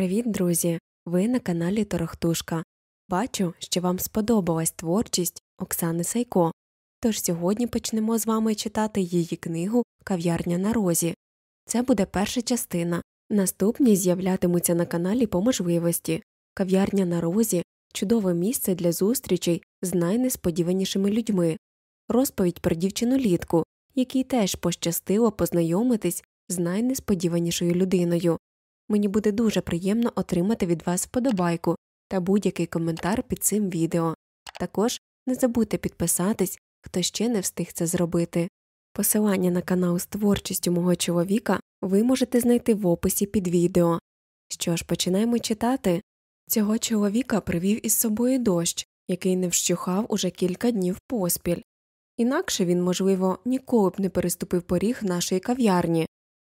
Привіт, друзі! Ви на каналі Торохтушка. Бачу, що вам сподобалась творчість Оксани Сайко. Тож сьогодні почнемо з вами читати її книгу Кав'ярня на розі. Це буде перша частина. Наступні з'являтимуться на каналі по можливості. Кав'ярня на розі чудове місце для зустрічей з найнесподіванішими людьми, розповідь про дівчину літку, якій теж пощастило познайомитись з найнесподіванішою людиною. Мені буде дуже приємно отримати від вас вподобайку та будь-який коментар під цим відео. Також не забудьте підписатись, хто ще не встиг це зробити. Посилання на канал з творчістю мого чоловіка ви можете знайти в описі під відео. Що ж, починаємо читати. Цього чоловіка привів із собою дощ, який не вщухав уже кілька днів поспіль. Інакше він, можливо, ніколи б не переступив поріг нашої кав'ярні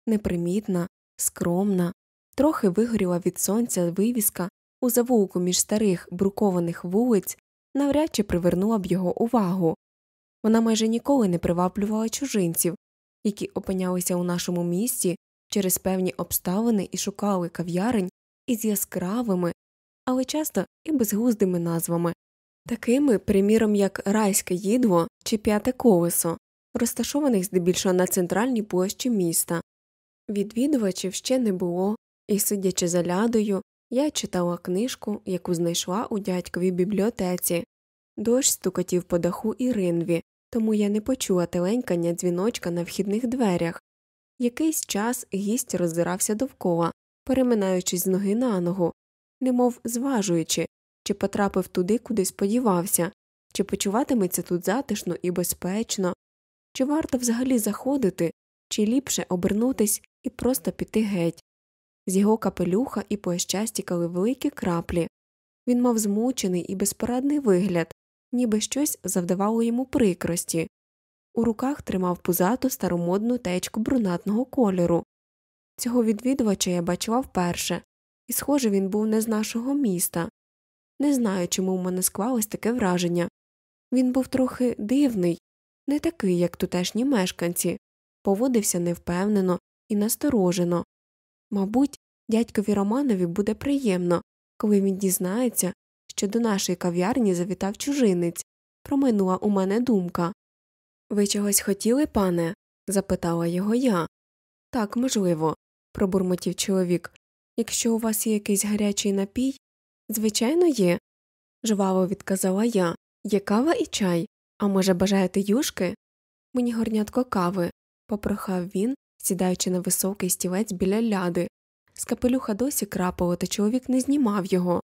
непримітна, скромна, трохи вигоріла від сонця вивіска у завулку між старих брукованих вулиць, навряд чи привернула б його увагу. Вона майже ніколи не приваблювала чужинців, які опинялися у нашому місті через певні обставини і шукали кав'ярень із яскравими, але часто і безглуздими назвами, такими, приміром, як райське їдло чи п'яте колесо, розташованих здебільшого на центральній площі міста. Відвідувачів ще не було, і, сидячи за лядою, я читала книжку, яку знайшла у дядьковій бібліотеці. Дощ стукотів по даху і ринві, тому я не почула теленькання дзвіночка на вхідних дверях. Якийсь час гість роздирався довкола, переминаючись з ноги на ногу, немов зважуючи, чи потрапив туди, куди сподівався, чи почуватиметься тут затишно і безпечно, чи варто взагалі заходити, чи ліпше обернутись і просто піти геть. З його капелюха і плаща стікали великі краплі. Він мав змучений і безпорадний вигляд, ніби щось завдавало йому прикрості. У руках тримав пузату старомодну течку брунатного кольору. Цього відвідувача я бачила вперше, і, схоже, він був не з нашого міста. Не знаю, чому в мене склалось таке враження. Він був трохи дивний, не такий, як тутешні мешканці, поводився невпевнено і насторожено. Мабуть, дядькові Романові буде приємно, коли він дізнається, що до нашої кав'ярні завітав чужинець, проминула у мене думка. Ви чогось хотіли, пане? запитала його я. Так, можливо, пробурмотів чоловік. Якщо у вас є якийсь гарячий напій, звичайно, є, жваво відказала я. Є кава і чай. А може, бажаєте юшки? Мені горнятко кави, попрохав він, сідаючи на високий стілець біля ляди. З капелюха досі крапало, та чоловік не знімав його.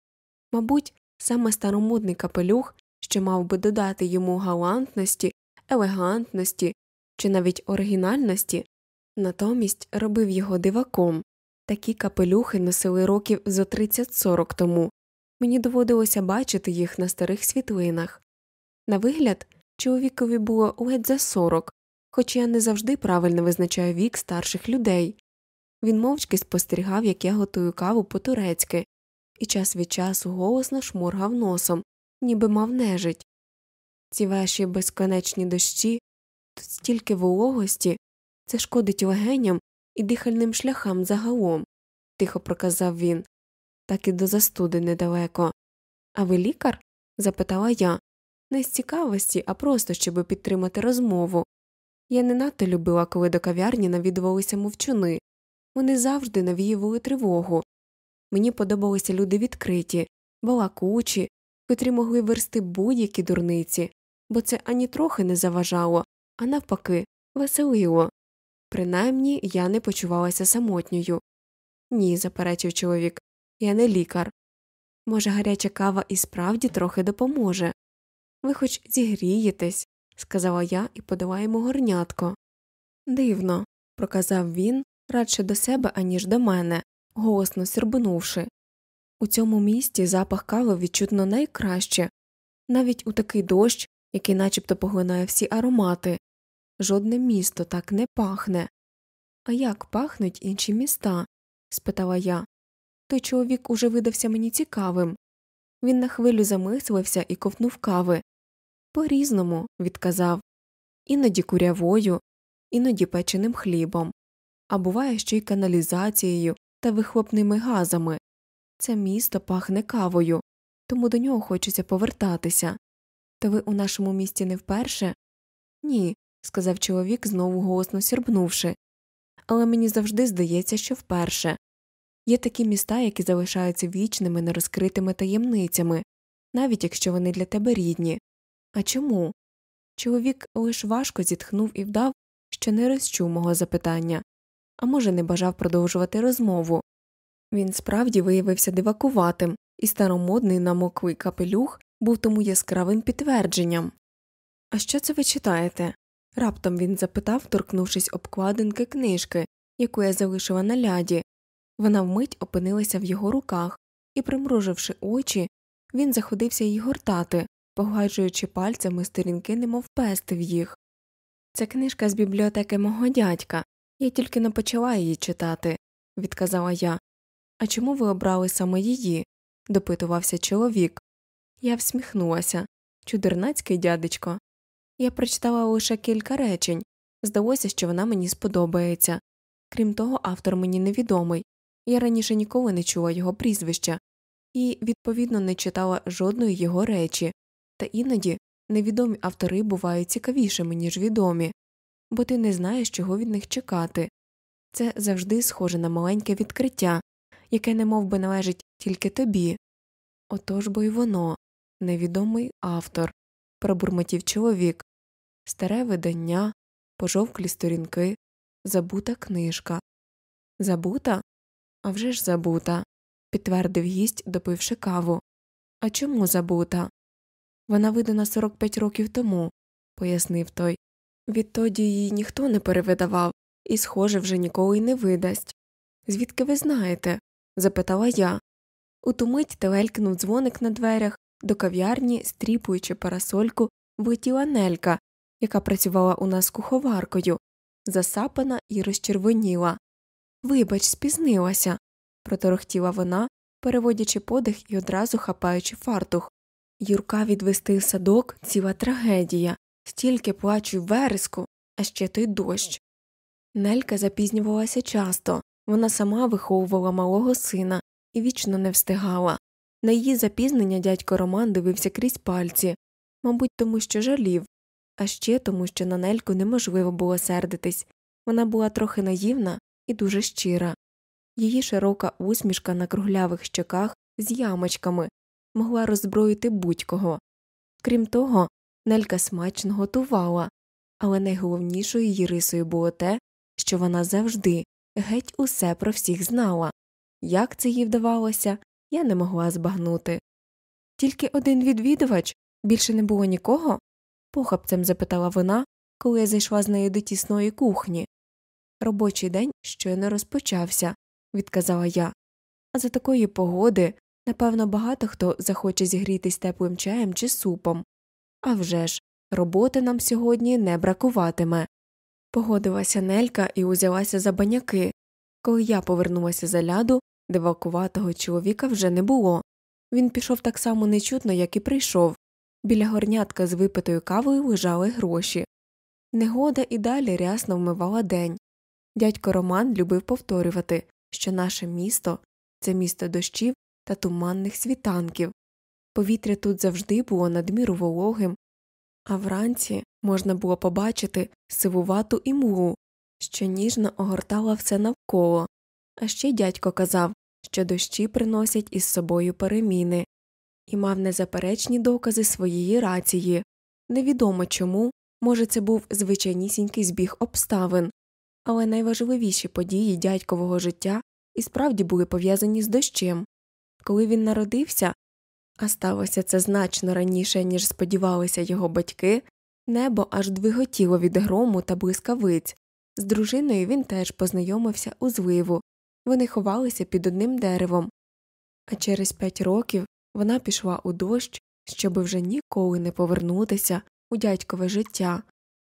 Мабуть, саме старомодний капелюх, що мав би додати йому галантності, елегантності чи навіть оригінальності, натомість робив його диваком. Такі капелюхи носили років зо 30-40 тому. Мені доводилося бачити їх на старих світлинах. На вигляд, чоловікові було ледь за 40, хоч я не завжди правильно визначаю вік старших людей. Він мовчки спостерігав, як я готую каву по турецьки, і час від часу голосно шморгав носом, ніби мав нежить. Ці ваші безконечні дощі, тут стільки вологості, це шкодить легеням і дихальним шляхам загалом, тихо проказав він, так і до застуди недалеко. А ви лікар? запитала я, не з цікавості, а просто щоб підтримати розмову. Я не надто любила, коли до кав'ярні навідувалися мовчуни, вони завжди навіювали тривогу. Мені подобалися люди відкриті, балакучі, котрі могли версти будь-які дурниці, бо це ані трохи не заважало, а навпаки, веселило. Принаймні я не почувалася самотньою. Ні, заперечив чоловік, я не лікар. Може, гаряча кава і справді трохи допоможе. Ви хоч зігрієтесь, сказала я і подала йому горнятко. Дивно, проказав він, радше до себе, аніж до мене, голосно сірбнувши. У цьому місті запах кави відчутно найкраще, навіть у такий дощ, який начебто поглинає всі аромати. Жодне місто так не пахне. А як пахнуть інші міста? спитала я. Той чоловік уже видався мені цікавим. Він на хвилю замислився і ковтнув кави. По різному, відказав, іноді курявою, іноді печеним хлібом, а буває ще й каналізацією та вихлопними газами. Це місто пахне кавою, тому до нього хочеться повертатися. То ви у нашому місті не вперше? Ні, сказав чоловік, знову голосно сірбнувши. Але мені завжди здається, що вперше. Є такі міста, які залишаються вічними, нерозкритими таємницями, навіть якщо вони для тебе рідні. А чому? Чоловік лиш важко зітхнув і вдав, що не розчув мого запитання, а може, не бажав продовжувати розмову. Він справді виявився дивакуватим, і старомодний намоклий капелюх був тому яскравим підтвердженням. А що це ви читаєте? раптом він запитав, торкнувшись обкладинки книжки, яку я залишила на ляді. Вона вмить опинилася в його руках, і, примруживши очі, він заходився її гортати, погладжуючи пальцями сторінки, немов пестив їх. Це книжка з бібліотеки мого дядька. Я тільки не почала її читати, відказала я. А чому ви обрали саме її? допитувався чоловік. Я всміхнулася. Чудернацький дядечко. Я прочитала лише кілька речень. Здалося, що вона мені сподобається. Крім того, автор мені невідомий. Я раніше ніколи не чула його прізвища і, відповідно, не читала жодної його речі, та іноді невідомі автори бувають цікавішими, ніж відомі, бо ти не знаєш, чого від них чекати. Це завжди схоже на маленьке відкриття, яке не би належить тільки тобі. Отож бо й воно, невідомий автор, пробурмотів чоловік, старе видання, пожовклі сторінки, забута книжка. Забута? А вже ж забута, підтвердив гість, допивши каву. А чому забута? Вона видана 45 років тому, пояснив той. Відтоді її ніхто не перевидавав і, схоже, вже ніколи й не видасть. Звідки ви знаєте? запитала я. У ту мить телелькнув дзвоник на дверях, до кав'ярні, стріпуючи парасольку, влетіла нелька, яка працювала у нас куховаркою, засапана і розчервоніла. Вибач, спізнилася, проторохтіла вона, переводячи подих і одразу хапаючи фартух. Юрка відвести в садок ціла трагедія, стільки плачу вереску, а ще той дощ. Нелька запізнювалася часто, вона сама виховувала малого сина і вічно не встигала. На її запізнення дядько Роман дивився крізь пальці, мабуть, тому що жалів, а ще тому, що на нельку неможливо було сердитись вона була трохи наївна і дуже щира. Її широка усмішка на круглявих щоках з ямочками могла роззброїти будь-кого. Крім того, нелька смачно готувала, але найголовнішою її рисою було те, що вона завжди геть усе про всіх знала. Як це їй вдавалося, я не могла збагнути. Тільки один відвідувач більше не було нікого? похапцем запитала вона, коли я зайшла з нею до тісної кухні. Робочий день щойно розпочався, відказала я. А за такої погоди, напевно, багато хто захоче зігрітись теплим чаєм чи супом. А вже ж, роботи нам сьогодні не бракуватиме. Погодилася Нелька і узялася за баняки. Коли я повернулася за ляду, дивакуватого чоловіка вже не було. Він пішов так само нечутно, як і прийшов. Біля горнятка з випитою кавою лежали гроші. Негода і далі рясно вмивала день. Дядько Роман любив повторювати, що наше місто це місто дощів та туманних світанків. Повітря тут завжди було надміру вологим, а вранці можна було побачити сивувату імлу, що ніжно огортала все навколо. А ще дядько казав, що дощі приносять із собою переміни, і мав незаперечні докази своєї рації. Невідомо чому, може, це був звичайнісінький збіг обставин, але найважливіші події дядькового життя і справді були пов'язані з дощем. Коли він народився, а сталося це значно раніше, ніж сподівалися його батьки, небо аж двиготіло від грому та блискавиць. З дружиною він теж познайомився у зливу, вони ховалися під одним деревом, а через п'ять років вона пішла у дощ, щоби вже ніколи не повернутися у дядькове життя,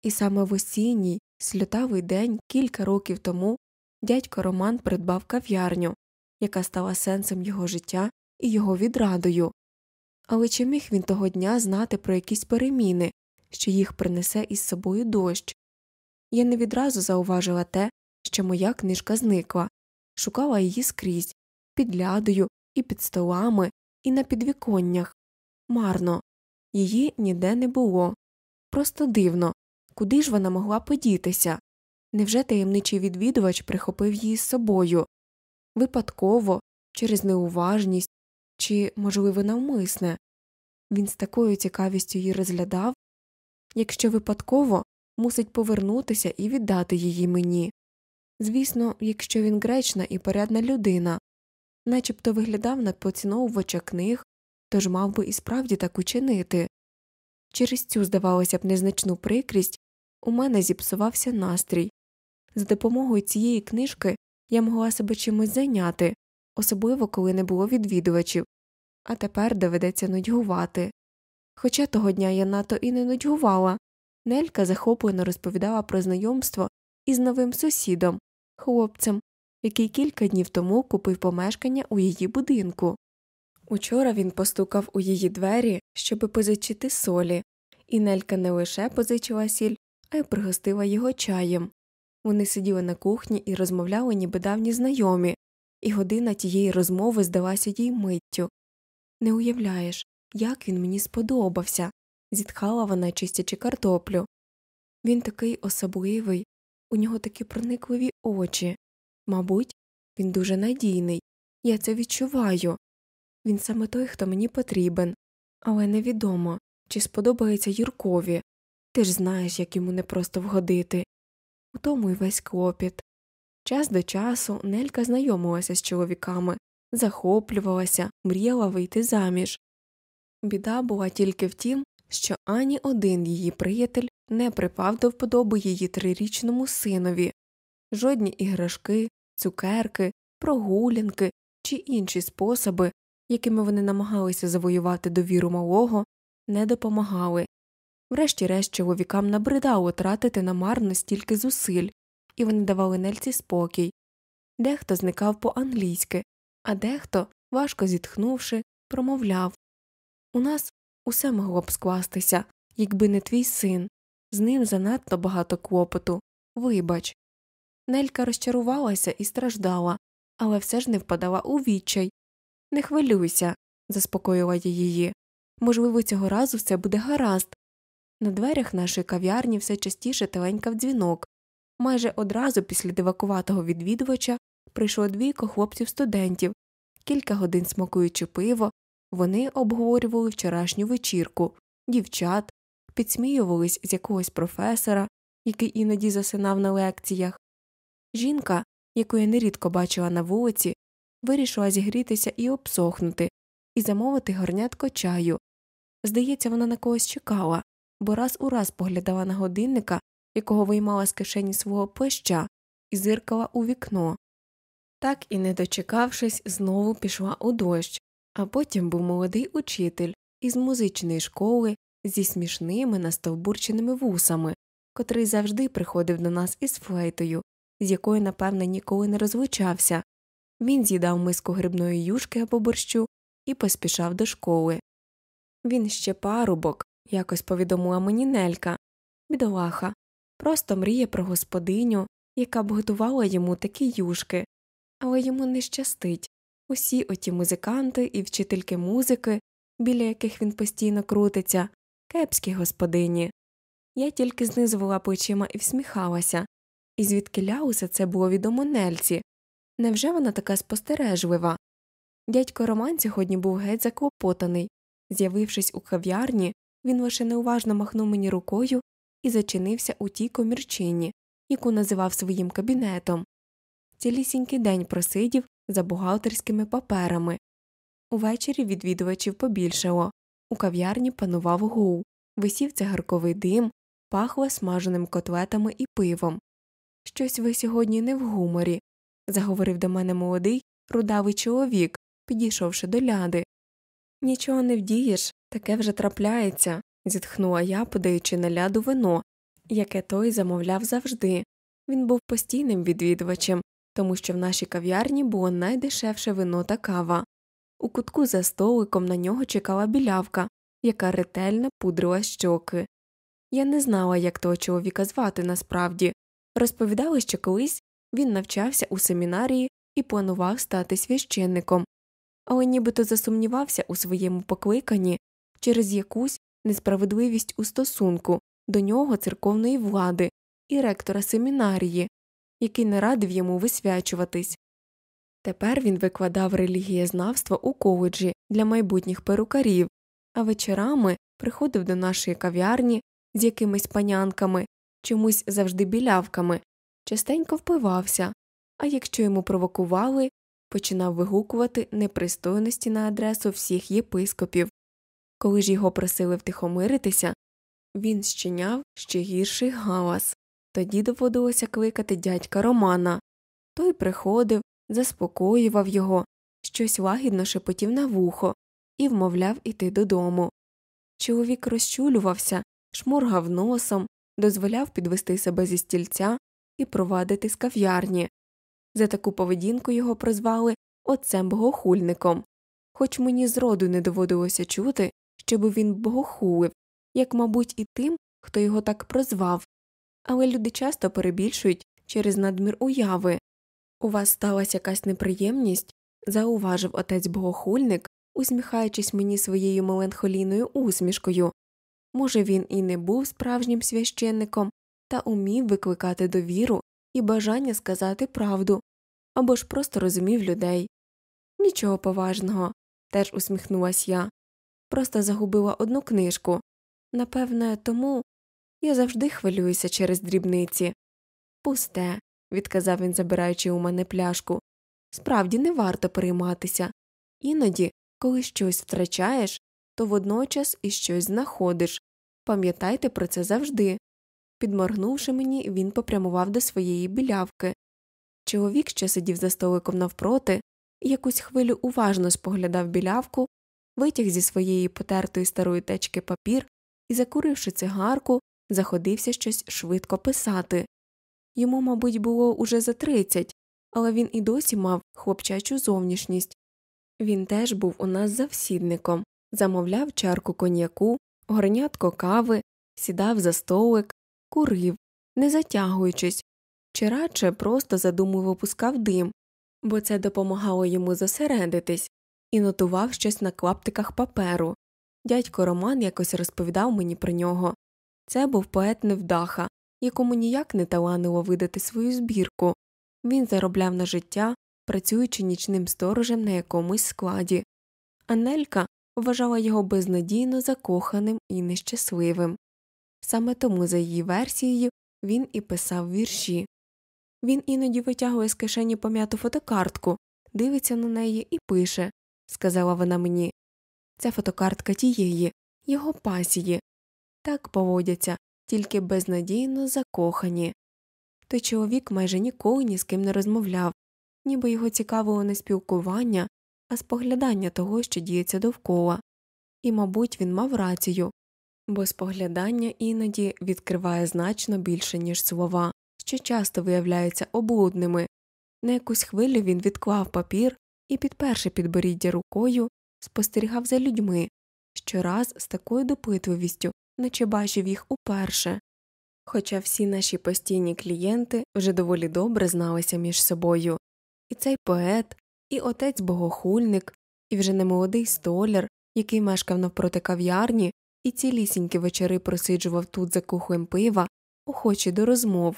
і саме в осінній, сльотавий день кілька років тому дядько Роман придбав кав'ярню, яка стала сенсом його життя і його відрадою. Але чи міг він того дня знати про якісь переміни, що їх принесе із собою дощ? Я не відразу зауважила те, що моя книжка зникла, шукала її скрізь, під лядою і під столами, і на підвіконнях. Марно. Її ніде не було. Просто дивно, куди ж вона могла подітися? Невже таємничий відвідувач прихопив її з собою? Випадково, через неуважність чи, можливо, навмисне? Він з такою цікавістю її розглядав якщо випадково мусить повернутися і віддати її мені. Звісно, якщо він гречна і порядна людина, начебто виглядав на поціновувача книг, тож мав би і справді так учинити. Через цю, здавалося б, незначну прикрість у мене зіпсувався настрій. За допомогою цієї книжки я могла себе чимось зайняти, особливо коли не було відвідувачів, а тепер доведеться нудьгувати. Хоча того дня я надто і не нудьгувала, Нелька захоплено розповідала про знайомство із новим сусідом, хлопцем, який кілька днів тому купив помешкання у її будинку. Учора він постукав у її двері, щоби позичити солі, і Нелька не лише позичила сіль, а й пригостила його чаєм. Вони сиділи на кухні і розмовляли, ніби давні знайомі, і година тієї розмови здалася їй миттю. Не уявляєш, як він мені сподобався, зітхала вона, чистячи картоплю. Він такий особливий, у нього такі проникливі очі. Мабуть, він дуже надійний, я це відчуваю. Він саме той, хто мені потрібен, але невідомо, чи сподобається Юркові. Ти ж знаєш, як йому непросто вгодити. У тому й весь клопіт. Час до часу Нелька знайомилася з чоловіками, захоплювалася, мріяла вийти заміж. Біда була тільки в тім, що ані один її приятель не припав до вподоби її трирічному синові, жодні іграшки, цукерки, прогулянки чи інші способи, якими вони намагалися завоювати довіру малого, не допомагали. Врешті-решт чоловікам набридало тратити намарно стільки зусиль, і вони давали нельці спокій. Дехто зникав по англійськи, а дехто, важко зітхнувши, промовляв У нас усе могло б скластися, якби не твій син, з ним занадто багато клопоту. Вибач. Нелька розчарувалася і страждала, але все ж не впадала у відчай. Не хвилюйся, заспокоїла я її. Можливо, цього разу все буде гаразд. На дверях нашої кав'ярні все частіше теленькав дзвінок. Майже одразу після дивакуватого відвідувача прийшло двійко хлопців студентів, кілька годин смакуючи пиво, вони обговорювали вчорашню вечірку, дівчат, підсміювались з якогось професора, який іноді засинав на лекціях. Жінка, яку я нерідко бачила на вулиці, вирішила зігрітися і обсохнути, і замовити горнятко чаю. Здається, вона на когось чекала, бо раз у раз поглядала на годинника, якого виймала з кишені свого плеща, і зиркала у вікно. Так і не дочекавшись, знову пішла у дощ, а потім був молодий учитель із музичної школи зі смішними настовбурченими вусами, котрий завжди приходив до нас із флейтою, з якою, напевне, ніколи не розлучався. Він з'їдав миску грибної юшки або борщу і поспішав до школи. Він ще парубок, якось повідомила мені Нелька, бідолаха, просто мріє про господиню, яка б готувала йому такі юшки, але йому не щастить. Усі оті музиканти і вчительки музики, біля яких він постійно крутиться, кепські господині. Я тільки знизувала плечима і всміхалася, і звідки усе це було відомо Нельці. Невже вона така спостережлива? Дядько Роман сьогодні був геть заклопотаний. З'явившись у кав'ярні, він лише неуважно махнув мені рукою і зачинився у тій комірчині, яку називав своїм кабінетом. Цілісінький день просидів за бухгалтерськими паперами. Увечері відвідувачів побільшало. У кав'ярні панував гул, висів цигарковий дим, пахло смаженим котлетами і пивом. Щось ви сьогодні не в гуморі, заговорив до мене молодий, рудавий чоловік, підійшовши до ляди. Нічого не вдієш, таке вже трапляється, зітхнула я, подаючи на ляду вино, яке той замовляв завжди. Він був постійним відвідувачем, тому що в нашій кав'ярні було найдешевше вино та кава. У кутку за столиком на нього чекала білявка, яка ретельно пудрила щоки. Я не знала, як того чоловіка звати насправді. Розповідали, що колись він навчався у семінарії і планував стати священником, але нібито засумнівався у своєму покликанні через якусь несправедливість у стосунку до нього церковної влади і ректора семінарії, який не радив йому висвячуватись. Тепер він викладав релігієзнавство у коледжі для майбутніх перукарів, а вечорами приходив до нашої кав'ярні з якимись панянками, чомусь завжди білявками, частенько впивався, а якщо йому провокували, починав вигукувати непристойності на адресу всіх єпископів. Коли ж його просили втихомиритися, він щиняв ще гірший галас. Тоді доводилося кликати дядька Романа. Той приходив, заспокоював його, щось лагідно шепотів на вухо і вмовляв іти додому. Чоловік розчулювався, шморгав носом, дозволяв підвести себе зі стільця і провадити з кав'ярні. За таку поведінку його прозвали отцем богохульником, хоч мені зроду не доводилося чути, щоби він богохулив, як, мабуть, і тим, хто його так прозвав. Але люди часто перебільшують через надмір уяви. У вас сталася якась неприємність, зауважив отець богохульник, усміхаючись мені своєю меланхолійною усмішкою. Може, він і не був справжнім священником, та умів викликати довіру і бажання сказати правду або ж просто розумів людей. Нічого поважного, теж усміхнулась я. Просто загубила одну книжку. Напевне, тому я завжди хвилююся через дрібниці. Пусте, відказав він, забираючи у мене пляшку. Справді не варто перейматися. Іноді, коли щось втрачаєш, то водночас і щось знаходиш. Пам'ятайте про це завжди. Підморгнувши мені, він попрямував до своєї білявки. Чоловік, що сидів за столиком навпроти, якусь хвилю уважно споглядав білявку, витяг зі своєї потертої старої течки папір і, закуривши цигарку, заходився щось швидко писати. Йому, мабуть, було уже за тридцять, але він і досі мав хлопчачу зовнішність. Він теж був у нас завсідником, замовляв чарку коньяку, горнятко кави, сідав за столик, курив, не затягуючись, чи радше просто задумливо пускав дим, бо це допомагало йому зосередитись, і нотував щось на клаптиках паперу. Дядько Роман якось розповідав мені про нього. Це був поет невдаха, якому ніяк не таланило видати свою збірку. Він заробляв на життя, працюючи нічним сторожем на якомусь складі. Анелька вважала його безнадійно закоханим і нещасливим. Саме тому, за її версією, він і писав вірші. Він іноді витягує з кишені пом'яту фотокартку, дивиться на неї і пише, сказала вона мені. Це фотокартка тієї, його пасії. Так поводяться, тільки безнадійно закохані. Той чоловік майже ніколи ні з ким не розмовляв, ніби його цікавило не спілкування, а споглядання того, що діється довкола. І, мабуть, він мав рацію, бо споглядання іноді відкриває значно більше, ніж слова, що часто виявляються облудними. На якусь хвилю він відклав папір і, підперши підборіддя рукою, спостерігав за людьми, щораз з такою допитливістю, наче бачив їх уперше. Хоча всі наші постійні клієнти вже доволі добре зналися між собою, і цей поет, і отець богохульник, і вже немолодий столяр, який мешкав навпроти кав'ярні, і цілісінькі вечори просиджував тут за кухлем пива, охочі до розмов,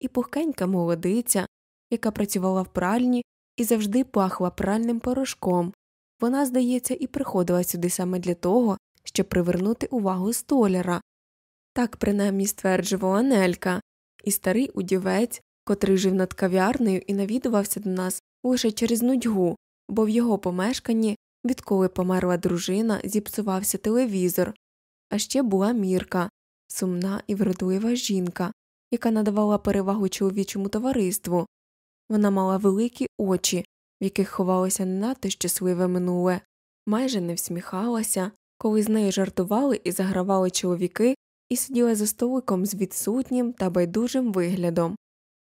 і пухкенька молодиця, яка працювала в пральні і завжди пахла пральним порошком. Вона, здається, і приходила сюди саме для того, щоб привернути увагу столяра. Так принаймні стверджувала Нелька, і старий удівець, котрий жив над кав'ярнею і навідувався до нас лише через нудьгу, бо в його помешканні, відколи померла дружина, зіпсувався телевізор, а ще була мірка, сумна і вродлива жінка, яка надавала перевагу чоловічому товариству. Вона мала великі очі, в яких ховалося надто щасливе минуле, майже не всміхалася, коли з нею жартували і загравали чоловіки, і сиділа за столиком з відсутнім та байдужим виглядом.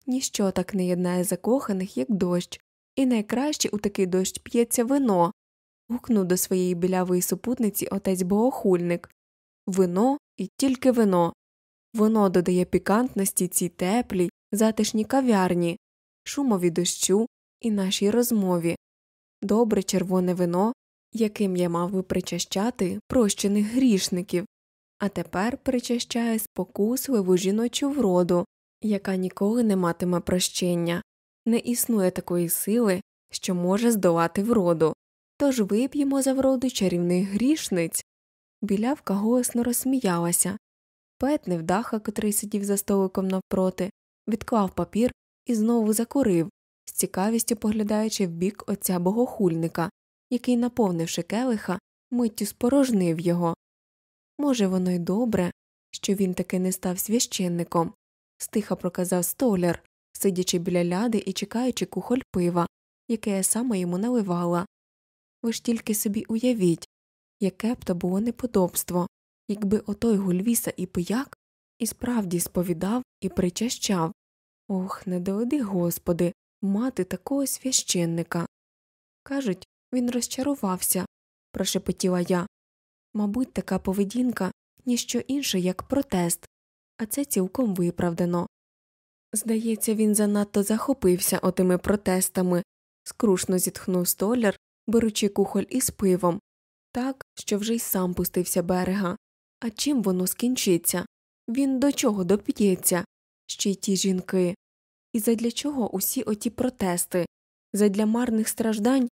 Ніщо так не єднає закоханих, як дощ, і найкраще у такий дощ п'ється вино. гукнув до своєї білявої супутниці отець богохульник. Вино і тільки вино. Воно додає пікантності цій теплій, затишній кав'ярні, шумові дощу і нашій розмові. добре червоне вино, яким я мав би причащати прощених грішників, а тепер причащає спокусливу жіночу вроду, яка ніколи не матиме прощення, не існує такої сили, що може здолати вроду. Тож вип'ємо за вроду чарівних грішниць. Білявка голосно розсміялася. Пет невдаха, котрий сидів за столиком навпроти, відклав папір і знову закурив, з цікавістю поглядаючи в бік отця богохульника, який, наповнивши келиха, миттю спорожнив його. Може, воно й добре, що він таки не став священником, стиха проказав столяр, сидячи біля ляди і чекаючи кухоль пива, яке я сама йому наливала. Ви ж тільки собі уявіть, яке б то було неподобство, якби отой гульвіса і пияк і справді сповідав і причащав. Ох, не доведи, господи, мати такого священника. Кажуть, він розчарувався, прошепотіла я. Мабуть, така поведінка ніщо інше, як протест, а це цілком виправдано. Здається, він занадто захопився отими протестами, скрушно зітхнув столяр, беручи кухоль із пивом, так, що вже й сам пустився берега. А чим воно скінчиться? Він до чого доп'ється? Ще й ті жінки. І задля чого усі оті протести? Задля марних страждань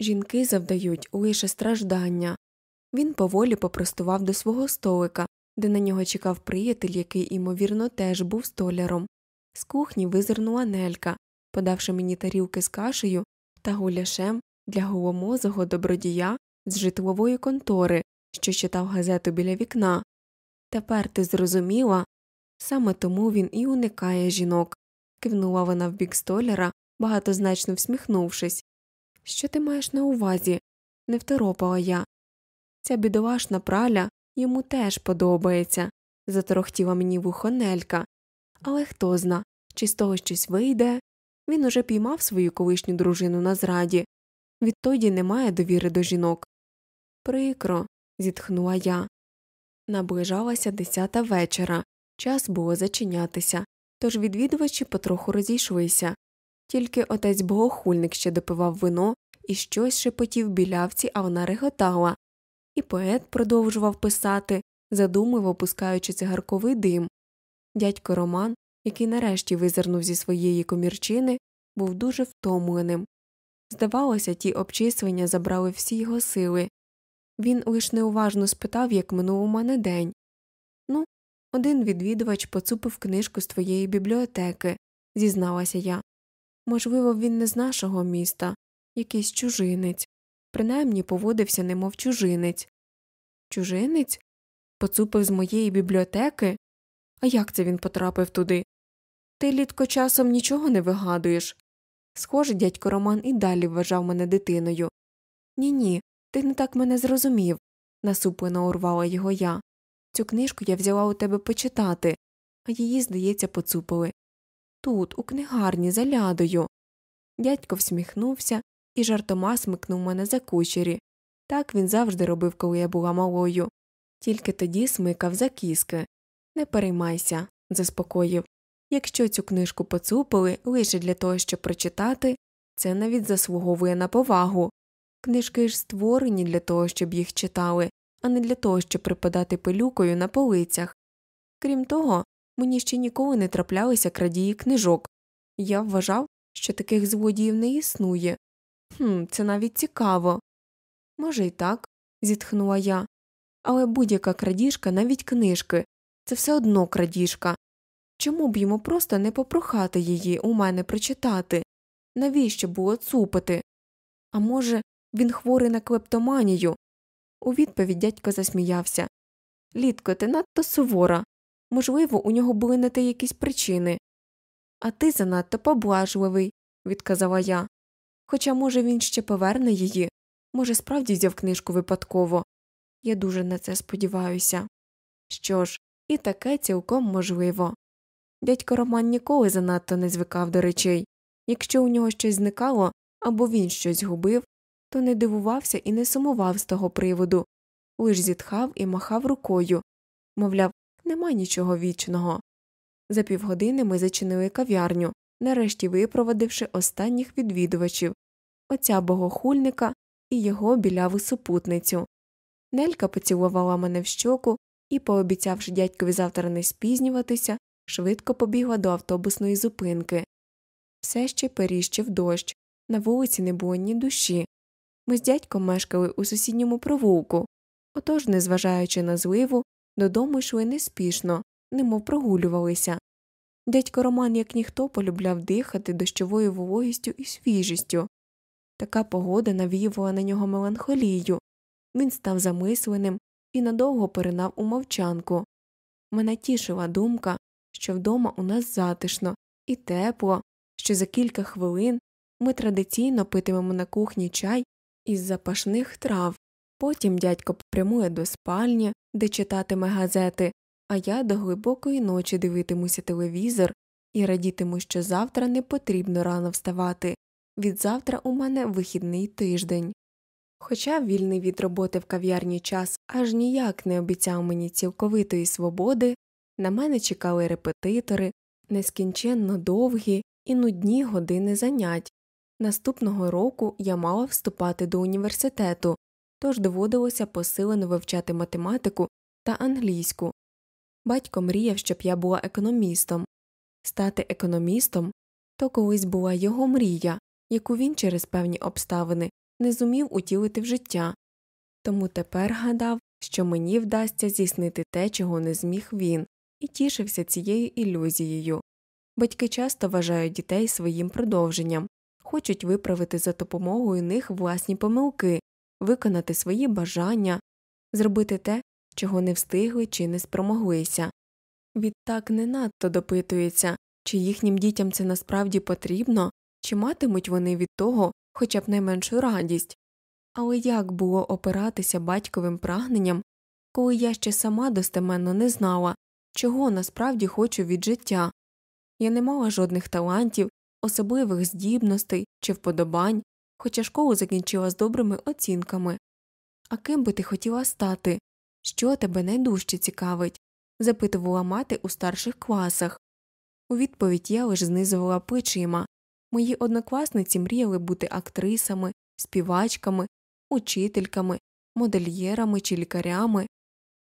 жінки завдають лише страждання. Він поволі попростував до свого столика, де на нього чекав приятель, який, імовірно, теж був столяром. З кухні визирнула нелька, подавши мені тарілки з кашею та гуляшем для голомозого добродія з житлової контори, що читав газету біля вікна. Тепер ти зрозуміла саме тому він і уникає жінок, кивнула вона в бік столяра, багатозначно всміхнувшись. Що ти маєш на увазі? не второпала я. Ця бідолашна праля йому теж подобається, заторохтіла мені вухо Нелька. Але хто зна, чи з того щось вийде. Він уже піймав свою колишню дружину на зраді. Відтоді немає довіри до жінок. Прикро, зітхнула я. Наближалася десята вечора, час було зачинятися, тож відвідувачі потроху розійшлися. Тільки отець богохульник ще допивав вино і щось шепотів білявці, а вона реготала. І поет продовжував писати, задумливо пускаючи цигарковий дим. Дядько Роман, який нарешті визирнув зі своєї комірчини, був дуже втомленим. Здавалося, ті обчислення забрали всі його сили. Він лиш неуважно спитав, як минув у мене день. Ну, один відвідувач поцупив книжку з твоєї бібліотеки, зізналася я. Можливо, він не з нашого міста, якийсь чужинець, принаймні поводився, немов чужинець. Чужинець? Поцупив з моєї бібліотеки? А як це він потрапив туди? Ти літко часом нічого не вигадуєш. Схоже, дядько Роман і далі вважав мене дитиною. Ні, ні, ти не так мене зрозумів, насуплено урвала його я. Цю книжку я взяла у тебе почитати, а її, здається, поцупили. Тут, у книгарні, за лядою. Дядько всміхнувся і жартома смикнув мене за кучері. Так він завжди робив, коли я була малою. Тільки тоді смикав за кіски. Не переймайся, заспокоїв. Якщо цю книжку поцупили лише для того, щоб прочитати, це навіть заслуговує на повагу. Книжки ж створені для того, щоб їх читали, а не для того, щоб припадати пилюкою на полицях. Крім того, мені ще ніколи не траплялися крадії книжок. Я вважав, що таких злодіїв не існує. Хм, це навіть цікаво. Може, й так, зітхнула я. Але будь-яка крадіжка, навіть книжки, це все одно крадіжка. Чому б йому просто не попрохати її у мене прочитати? Навіщо було цупити? А може, він хворий на клептоманію? У відповідь дядько засміявся. Літко, ти надто сувора. Можливо, у нього були на те якісь причини. А ти занадто поблажливий, відказала я. Хоча, може, він ще поверне її, може, справді взяв книжку випадково. Я дуже на це сподіваюся. Що ж, і таке цілком можливо. Дядько Роман ніколи занадто не звикав до речей якщо у нього щось зникало або він щось губив, то не дивувався і не сумував з того приводу, лиш зітхав і махав рукою мовляв, нема нічого вічного. За півгодини ми зачинили кав'ярню, нарешті випроводивши останніх відвідувачів. отця богохульника і його біляву супутницю. Нелька поцілувала мене в щоку і, пообіцявши дядькові завтра не спізнюватися, швидко побігла до автобусної зупинки. Все ще періщив дощ, на вулиці не було ні душі. Ми з дядьком мешкали у сусідньому провулку, отож, незважаючи на зливу, додому йшли неспішно, немов прогулювалися. Дядько Роман, як ніхто, полюбляв дихати дощовою вологістю і свіжістю. Така погода навіювала на нього меланхолію. Він став замисленим і надовго перенав у мовчанку. Мене тішила думка, що вдома у нас затишно і тепло, що за кілька хвилин ми традиційно питимемо на кухні чай із запашних трав, потім дядько попрямує до спальні, де читатиме газети, а я до глибокої ночі дивитимуся телевізор і радітиму, що завтра не потрібно рано вставати. Відзавтра у мене вихідний тиждень. Хоча вільний від роботи в кав'ярні час аж ніяк не обіцяв мені цілковитої свободи, на мене чекали репетитори, нескінченно довгі і нудні години занять. Наступного року я мала вступати до університету, тож доводилося посилено вивчати математику та англійську. Батько мріяв, щоб я була економістом. Стати економістом то колись була його мрія, яку він через певні обставини не зумів утілити в життя, тому тепер гадав, що мені вдасться здійснити те, чого не зміг він, і тішився цією ілюзією. Батьки часто вважають дітей своїм продовженням, хочуть виправити за допомогою них власні помилки, виконати свої бажання, зробити те, чого не встигли чи не спромоглися. Відтак не надто допитується, чи їхнім дітям це насправді потрібно, чи матимуть вони від того хоча б найменшу радість. Але як було опиратися батьковим прагненням, коли я ще сама достеменно не знала, чого насправді хочу від життя? Я не мала жодних талантів, особливих здібностей чи вподобань, хоча школу закінчила з добрими оцінками. А ким би ти хотіла стати? Що тебе найдужче цікавить? запитувала мати у старших класах. У відповідь я лише знизувала плечима. Мої однокласниці мріяли бути актрисами, співачками, учительками, модельєрами чи лікарями.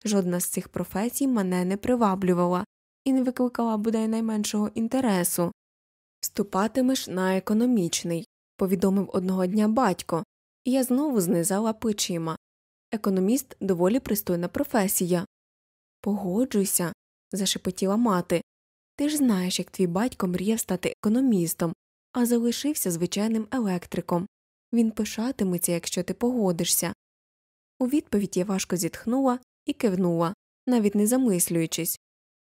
Жодна з цих професій мене не приваблювала і не викликала бодай найменшого інтересу. Вступатимеш на економічний, повідомив одного дня батько, і я знову знизала плечима. Економіст доволі пристойна професія. Погоджуйся, зашепотіла мати. Ти ж знаєш, як твій батько мріяв стати економістом, а залишився звичайним електриком. Він пишатиметься, якщо ти погодишся. У відповідь я важко зітхнула і кивнула, навіть не замислюючись.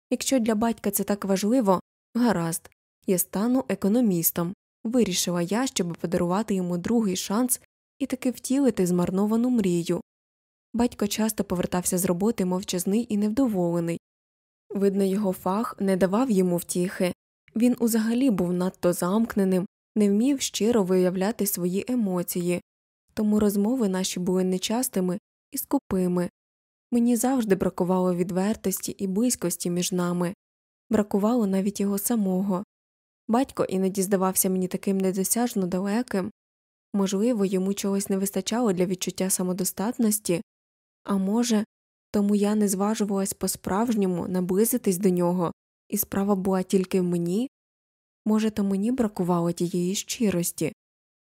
Якщо для батька це так важливо, гаразд, я стану економістом, вирішила я, щоб подарувати йому другий шанс і таки втілити змарновану мрію. Батько часто повертався з роботи мовчазний і невдоволений. Видно, його фах не давав йому втіхи, він узагалі був надто замкненим, не вмів щиро виявляти свої емоції, тому розмови наші були нечастими і скупими. Мені завжди бракувало відвертості і близькості між нами, бракувало навіть його самого. Батько іноді здавався мені таким недосяжно далеким можливо, йому чогось не вистачало для відчуття самодостатності, а може, тому я не зважувалась по справжньому наблизитись до нього, і справа була тільки в мені? Може, то мені бракувало тієї щирості,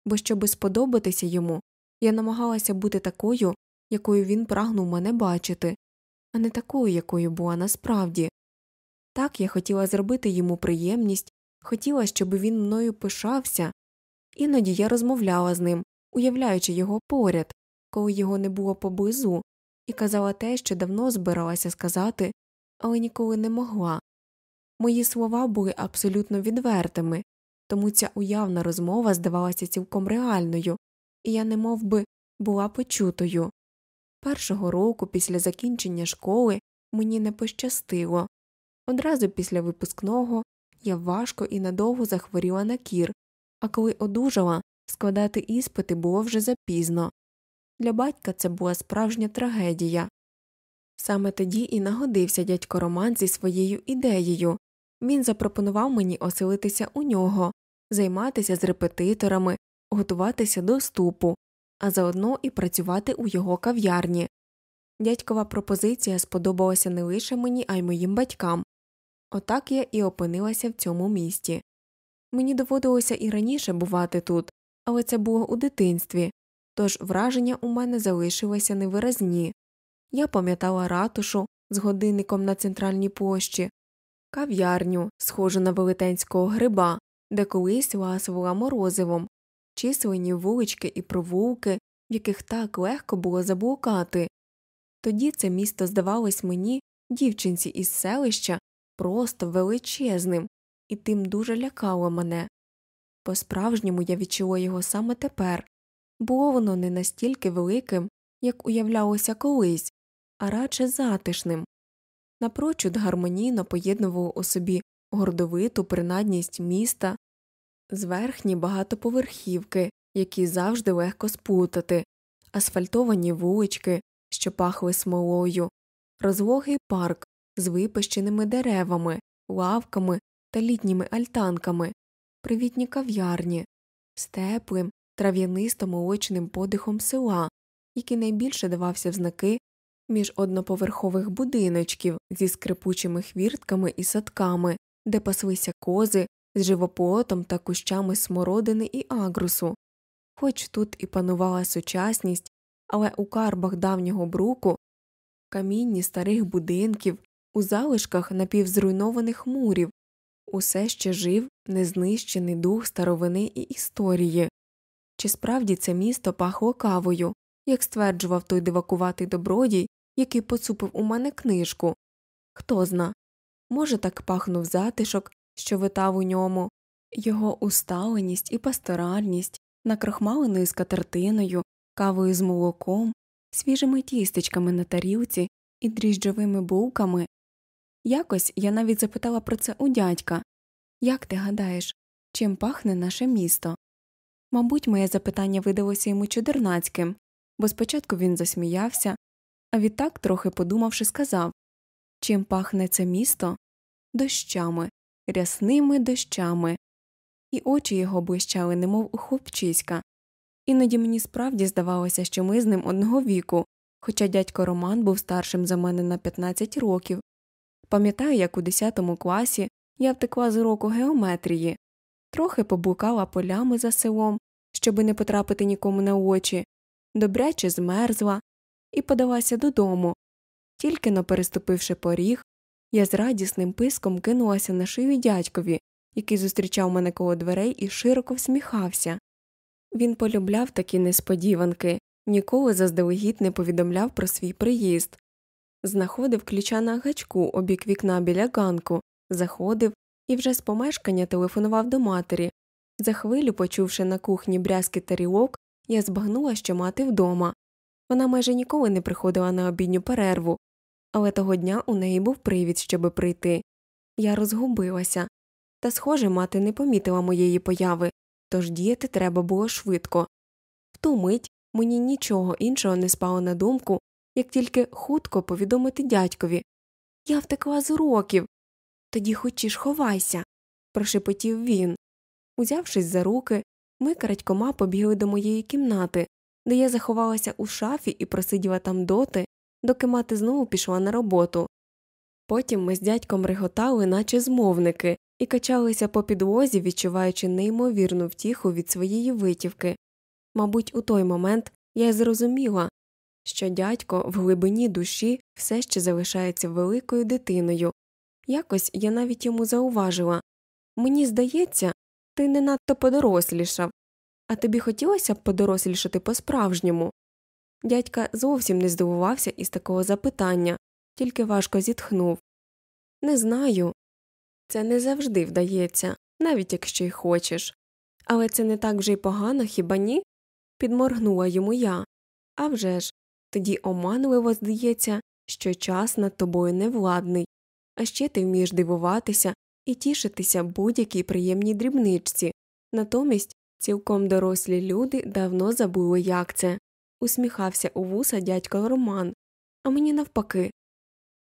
бо щоби сподобатися йому, я намагалася бути такою, якою він прагнув мене бачити, а не такою, якою була насправді. Так я хотіла зробити йому приємність, хотіла, щоб він мною пишався, іноді я розмовляла з ним, уявляючи його поряд, коли його не було поблизу, і казала те, що давно збиралася сказати, але ніколи не могла. Мої слова були абсолютно відвертими, тому ця уявна розмова здавалася цілком реальною, і я немов би була почутою. Першого року після закінчення школи мені не пощастило. Одразу після випускного я важко і надовго захворіла на кір, а коли одужала, складати іспити було вже запізно. Для батька це була справжня трагедія. Саме тоді і нагодився дядько Роман зі своєю ідеєю він запропонував мені оселитися у нього, займатися з репетиторами, готуватися до ступу, а заодно і працювати у його кав'ярні. Дядькова пропозиція сподобалася не лише мені, а й моїм батькам. Отак я і опинилася в цьому місті. Мені доводилося і раніше бувати тут, але це було у дитинстві, тож враження у мене залишилися невиразні. Я пам'ятала ратушу з годинником на центральній площі, кав'ярню, схожу на велетенського гриба, де колись ласувала морозивом, численні вулички і провулки, в яких так легко було заблукати. Тоді це місто здавалось мені, дівчинці із селища, просто величезним, і тим дуже лякало мене. По справжньому я відчула його саме тепер було воно не настільки великим, як уявлялося колись, а радше затишним. Напрочуд гармонійно поєднувало у собі гордовиту принадність міста, зверхні багатоповерхівки, які завжди легко сплутати, асфальтовані вулички, що пахли смолою, розлогий парк з випащеними деревами, лавками та літніми альтанками, привітні кав'ярні, з теплим, трав'янисто молочним подихом села, який найбільше давався в знаки між одноповерхових будиночків зі скрипучими хвіртками і садками, де паслися кози з живоплотом та кущами смородини і агрусу. Хоч тут і панувала сучасність, але у карбах давнього бруку, камінні старих будинків, у залишках напівзруйнованих мурів, усе ще жив незнищений дух старовини і історії. Чи справді це місто пахло кавою, як стверджував той дивакуватий добродій, який поцупив у мене книжку? Хто зна. Може, так пахнув затишок, що витав у ньому, його усталеність і пасторальність, накрахмаленою скатертиною, кавою з молоком, свіжими тістечками на тарілці і дріжджовими булками. Якось я навіть запитала про це у дядька Як ти гадаєш, чим пахне наше місто? Мабуть, моє запитання видалося йому чудернацьким, бо спочатку він засміявся, а відтак, трохи подумавши, сказав Чим пахне це місто? Дощами, рясними дощами. І очі його блищали, немов у хлопчиська. Іноді мені справді здавалося, що ми з ним одного віку, хоча дядько Роман був старшим за мене на 15 років. Пам'ятаю, як у 10 класі я втекла з уроку геометрії, трохи поблукала полями за селом, щоби не потрапити нікому на очі, добряче змерзла і подалася додому. Тільки но переступивши поріг, я з радісним писком кинулася на шию дядькові, який зустрічав мене коло дверей і широко всміхався. Він полюбляв такі несподіванки, ніколи заздалегідь не повідомляв про свій приїзд. Знаходив ключа на гачку обік вікна біля ганку, заходив і вже з помешкання телефонував до матері. За хвилю, почувши на кухні брязки тарілок, я збагнула, що мати вдома. Вона майже ніколи не приходила на обідню перерву, але того дня у неї був привід, щоби прийти. Я розгубилася. Та, схоже, мати не помітила моєї появи, тож діяти треба було швидко. В ту мить мені нічого іншого не спало на думку, як тільки хутко повідомити дядькові Я втекла з уроків. Тоді хочеш ховайся, прошепотів він. Узявшись за руки, ми крадькома побігли до моєї кімнати, де я заховалася у шафі і просиділа там доти, доки мати знову пішла на роботу. Потім ми з дядьком реготали, наче змовники, і качалися по підлозі, відчуваючи неймовірну втіху від своєї витівки. Мабуть, у той момент я зрозуміла, що дядько в глибині душі все ще залишається великою дитиною. Якось я навіть йому зауважила мені здається, ти не надто подорослішав, а тобі хотілося б подорослішати по справжньому. Дядька зовсім не здивувався із такого запитання, тільки важко зітхнув. Не знаю. Це не завжди вдається, навіть якщо й хочеш. Але це не так вже й погано, хіба ні? підморгнула йому я. А вже ж, тоді оманливо здається, що час над тобою невладний, а ще ти вмієш дивуватися і тішитися будь-якій приємній дрібничці. Натомість цілком дорослі люди давно забули, як це усміхався у вуса дядько Роман, а мені навпаки.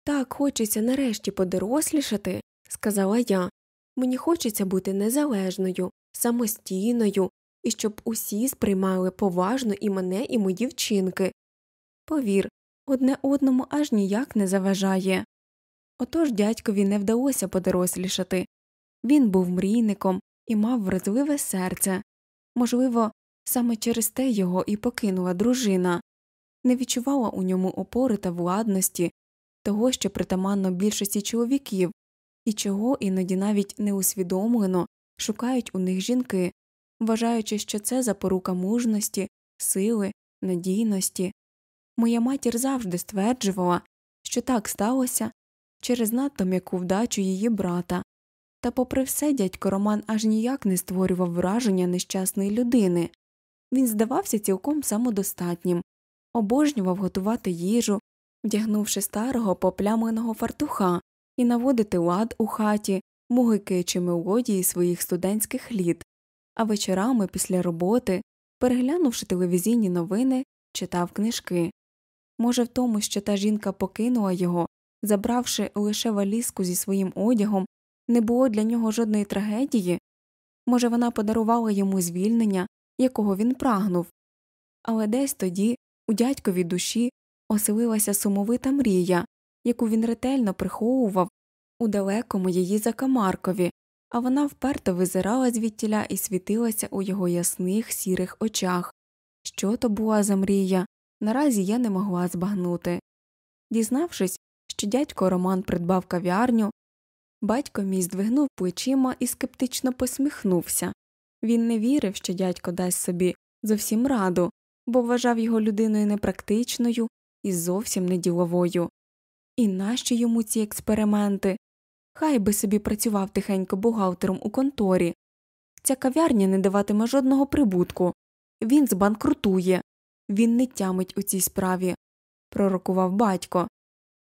Так хочеться нарешті подорослішати, сказала я. Мені хочеться бути незалежною, самостійною, і щоб усі сприймали поважно і мене, і мої вчинки. Повір, одне одному аж ніяк не заважає. Отож дядькові не вдалося подорослішати він був мрійником і мав вразливе серце можливо, саме через те його і покинула дружина, не відчувала у ньому опори та владності, того, що притаманно більшості чоловіків, і чого іноді навіть неусвідомлено шукають у них жінки, вважаючи, що це запорука мужності, сили, надійності. Моя матір завжди стверджувала, що так сталося через надто м'яку вдачу її брата, та, попри все, дядько Роман аж ніяк не створював враження нещасної людини. Він здавався цілком самодостатнім, обожнював готувати їжу, вдягнувши старого поплямленого фартуха і наводити лад у хаті, мугикаючи мелодії своїх студентських літ, а вечорами після роботи, переглянувши телевізійні новини, читав книжки. Може, в тому, що та жінка покинула його, забравши лише валізку зі своїм одягом, не було для нього жодної трагедії, може, вона подарувала йому звільнення, якого він прагнув, але десь тоді у дядьковій душі оселилася сумовита мрія, яку він ретельно приховував у далекому її закамаркові, а вона вперто визирала звідтіля і світилася у його ясних сірих очах. Що то була за мрія, наразі я не могла збагнути. Дізнавшись, що дядько Роман придбав кав'ярню, батько мій здвигнув плечима і скептично посміхнувся. Він не вірив, що дядько дасть собі зовсім раду, бо вважав його людиною непрактичною і зовсім не діловою. І нащо йому ці експерименти? Хай би собі працював тихенько бухгалтером у конторі. Ця кав'ярня не даватиме жодного прибутку. Він збанкрутує, він не тямить у цій справі, пророкував батько.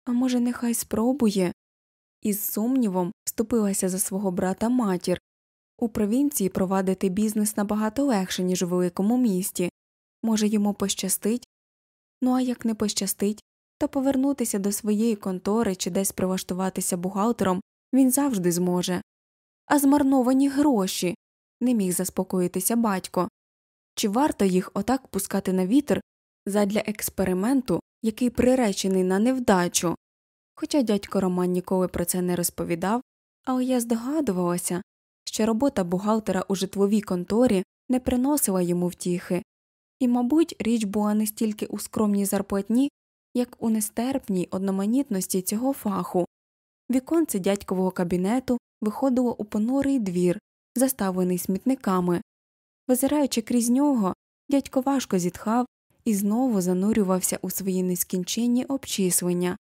А може, нехай спробує? Із сумнівом вступилася за свого брата матір. У провінції провадити бізнес набагато легше, ніж у великому місті. Може, йому пощастить? Ну а як не пощастить, то повернутися до своєї контори чи десь прилаштуватися бухгалтером він завжди зможе. А змарновані гроші не міг заспокоїтися батько. Чи варто їх отак пускати на вітер задля експерименту, який приречений на невдачу? Хоча дядько Роман ніколи про це не розповідав, але я здогадувалася, що робота бухгалтера у житловій конторі не приносила йому втіхи, і, мабуть, річ була не стільки у скромній зарплатні, як у нестерпній одноманітності цього фаху. Віконце дядькового кабінету виходило у понурий двір, заставлений смітниками. Визираючи крізь нього, дядько важко зітхав і знову занурювався у свої нескінченні обчислення.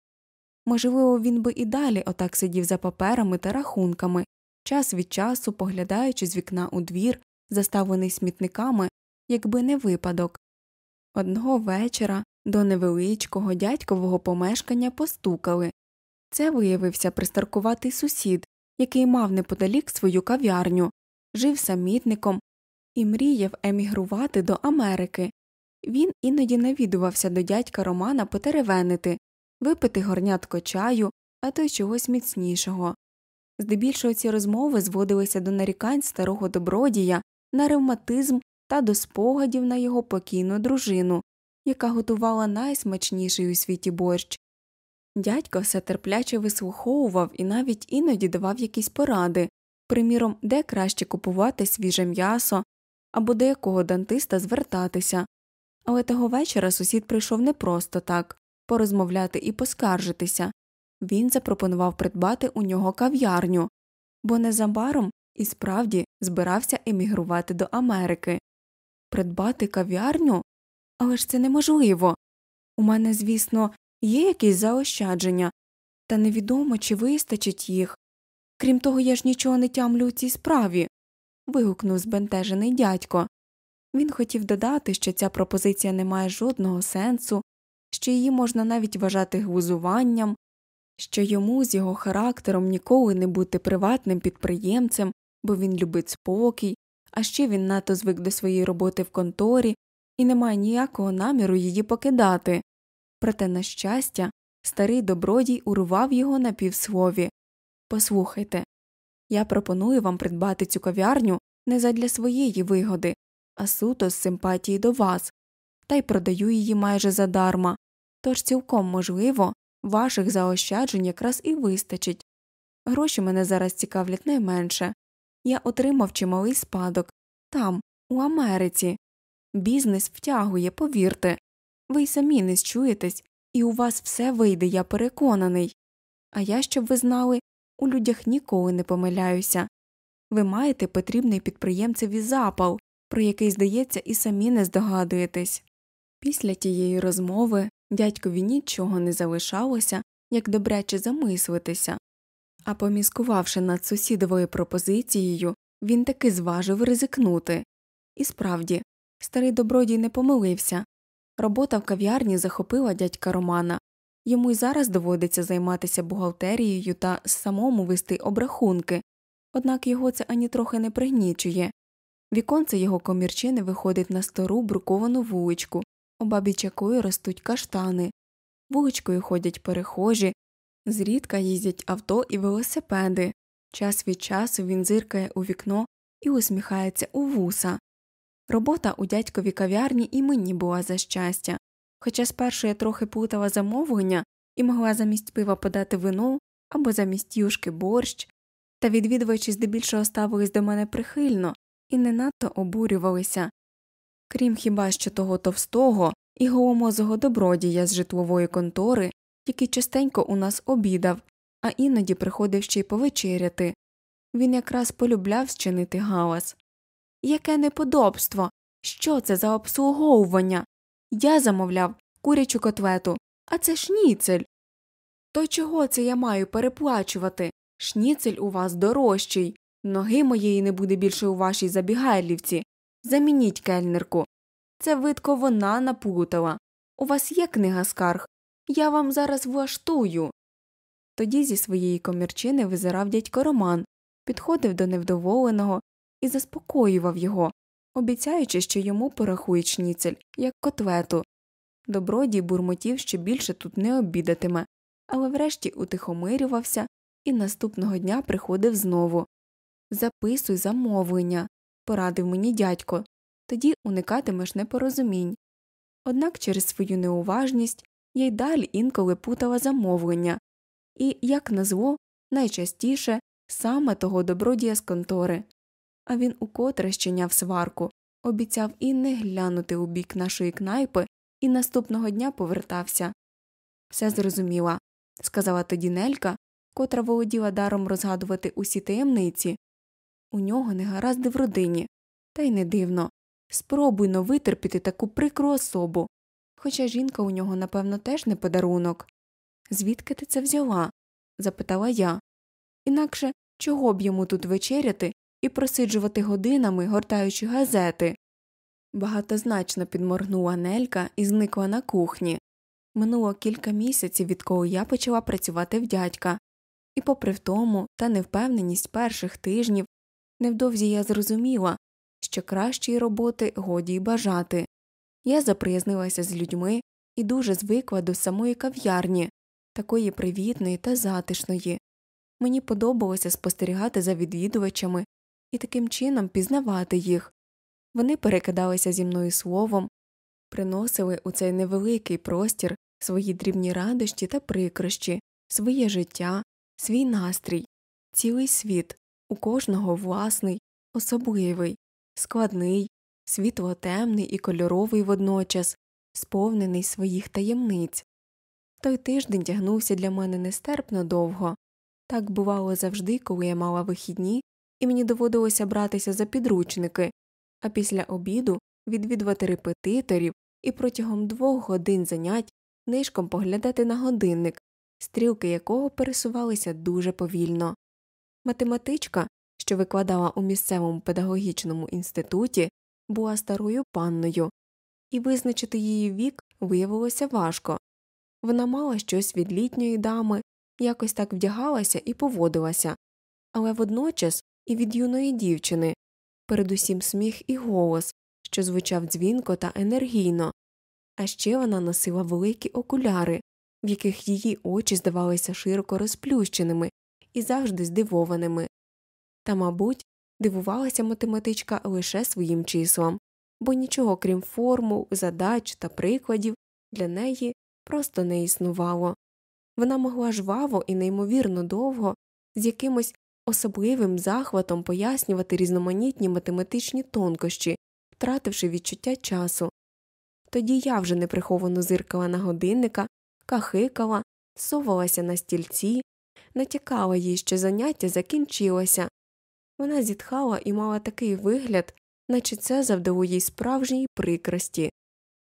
Можливо, він би і далі отак сидів за паперами та рахунками, час від часу поглядаючи з вікна у двір, заставлений смітниками, якби не випадок. Одного вечора до невеличкого дядькового помешкання постукали. Це виявився пристаркуватий сусід, який мав неподалік свою кав'ярню, жив самітником і мріяв емігрувати до Америки. Він іноді навідувався до дядька Романа потеревенити, випити горнятко чаю, а то й чогось міцнішого. Здебільшого ці розмови зводилися до нарікань старого добродія на ревматизм та до спогадів на його покійну дружину, яка готувала найсмачніший у світі борщ. Дядько все терпляче вислуховував і навіть іноді давав якісь поради приміром, де краще купувати свіже м'ясо або до якого дантиста звертатися. Але того вечора сусід прийшов не просто так порозмовляти і поскаржитися він запропонував придбати у нього кав'ярню, бо незабаром і справді збирався емігрувати до Америки. Придбати кав'ярню? Але ж це неможливо. У мене, звісно, є якісь заощадження, та невідомо, чи вистачить їх. Крім того, я ж нічого не тямлю у цій справі. Вигукнув збентежений дядько. Він хотів додати, що ця пропозиція не має жодного сенсу, що її можна навіть вважати глузуванням, що йому з його характером ніколи не бути приватним підприємцем, бо він любить спокій, а ще він надто звик до своєї роботи в конторі і не має ніякого наміру її покидати. Проте, на щастя, старий добродій урвав його на півслові Послухайте, я пропоную вам придбати цю кав'ярню не задля своєї вигоди, а суто з симпатії до вас, та й продаю її майже задарма, тож цілком можливо, ваших заощаджень якраз і вистачить. Гроші мене зараз цікавлять найменше. Я отримав чималий спадок там, у Америці. Бізнес втягує, повірте. Ви й самі не счуєтесь, і у вас все вийде, я переконаний. А я, щоб ви знали, у людях ніколи не помиляюся. Ви маєте потрібний підприємцеві запал, про який, здається, і самі не здогадуєтесь. Після тієї розмови дядькові нічого не залишалося, як добряче замислитися, а поміскувавши над сусідовою пропозицією, він таки зважив ризикнути. І справді, старий добродій не помилився робота в кав'ярні захопила дядька Романа, йому й зараз доводиться займатися бухгалтерією та самому вести обрахунки, однак його це ані трохи не пригнічує. Віконце його комірчини виходить на стару бруковану вуличку, обабіч якої ростуть каштани, вуличкою ходять перехожі, зрідка їздять авто і велосипеди. Час від часу він зиркає у вікно і усміхається у вуса. Робота у дядьковій кав'ярні і мені була за щастя, хоча спершу я трохи плутала замовлення і могла замість пива подати вино або замість юшки борщ, та відвідувачі здебільшого ставились до мене прихильно і не надто обурювалися. Крім хіба що того товстого і голомозого добродія з житлової контори, який частенько у нас обідав, а іноді приходив ще й повечеряти. Він якраз полюбляв зчинити галас. Яке неподобство. Що це за обслуговування? Я замовляв курячу котлету, а це шніцель. То чого це я маю переплачувати? Шніцель у вас дорожчий. Ноги моєї не буде більше у вашій забігайлівці. Замініть кельнерку. Це видко вона наплутала. У вас є книга скарг? Я вам зараз влаштую. Тоді зі своєї комірчини визирав дядько Роман, підходив до невдоволеного і заспокоював його, обіцяючи, що йому порахують шніцель, як котлету. Добродій бурмотів, що більше тут не обідатиме, але врешті утихомирювався і наступного дня приходив знову. Записуй замовлення, порадив мені дядько, тоді уникатимеш непорозумінь. Однак через свою неуважність я й далі інколи путала замовлення, і, як назло, найчастіше саме того добродія з контори а він укотре щиняв сварку, обіцяв і не глянути у бік нашої кнайпи, і наступного дня повертався. Все зрозуміла, сказала тоді Нелька, котра володіла даром розгадувати усі таємниці. У нього не гаразди в родині, та й не дивно. Спробуй но витерпіти таку прикру особу. Хоча жінка у нього, напевно, теж не подарунок. Звідки ти це взяла? запитала я. Інакше чого б йому тут вечеряти і просиджувати годинами, гортаючи газети. Багатозначно підморгнула Нелька і зникла на кухні. Минуло кілька місяців, відколи я почала працювати в дядька, і, попри втому та невпевненість перших тижнів, невдовзі я зрозуміла, що кращої роботи годі й бажати. Я заприязнилася з людьми і дуже звикла до самої кав'ярні, такої привітної та затишної. Мені подобалося спостерігати за відвідувачами і таким чином пізнавати їх. Вони перекидалися зі мною словом, приносили у цей невеликий простір свої дрібні радощі та прикрощі, своє життя, свій настрій, цілий світ, у кожного власний, особливий, складний, світло-темний і кольоровий водночас, сповнений своїх таємниць. Той тиждень тягнувся для мене нестерпно довго. Так бувало завжди, коли я мала вихідні і мені доводилося братися за підручники, а після обіду відвідувати репетиторів і протягом двох годин занять нишком поглядати на годинник, стрілки якого пересувалися дуже повільно. Математичка, що викладала у місцевому педагогічному інституті, була старою панною, і визначити її вік виявилося важко. Вона мала щось від літньої дами, якось так вдягалася і поводилася, але водночас і від юної дівчини, передусім сміх і голос, що звучав дзвінко та енергійно, а ще вона носила великі окуляри, в яких її очі здавалися широко розплющеними і завжди здивованими. Та, мабуть, дивувалася математичка лише своїм числам, бо нічого крім формул, задач та прикладів для неї просто не існувало. Вона могла жваво і неймовірно довго з якимось особливим захватом пояснювати різноманітні математичні тонкощі, втративши відчуття часу. Тоді я вже неприховано зиркала на годинника, кахикала, совалася на стільці, натякала їй, що заняття закінчилося. Вона зітхала і мала такий вигляд, наче це завдало їй справжньої прикрості.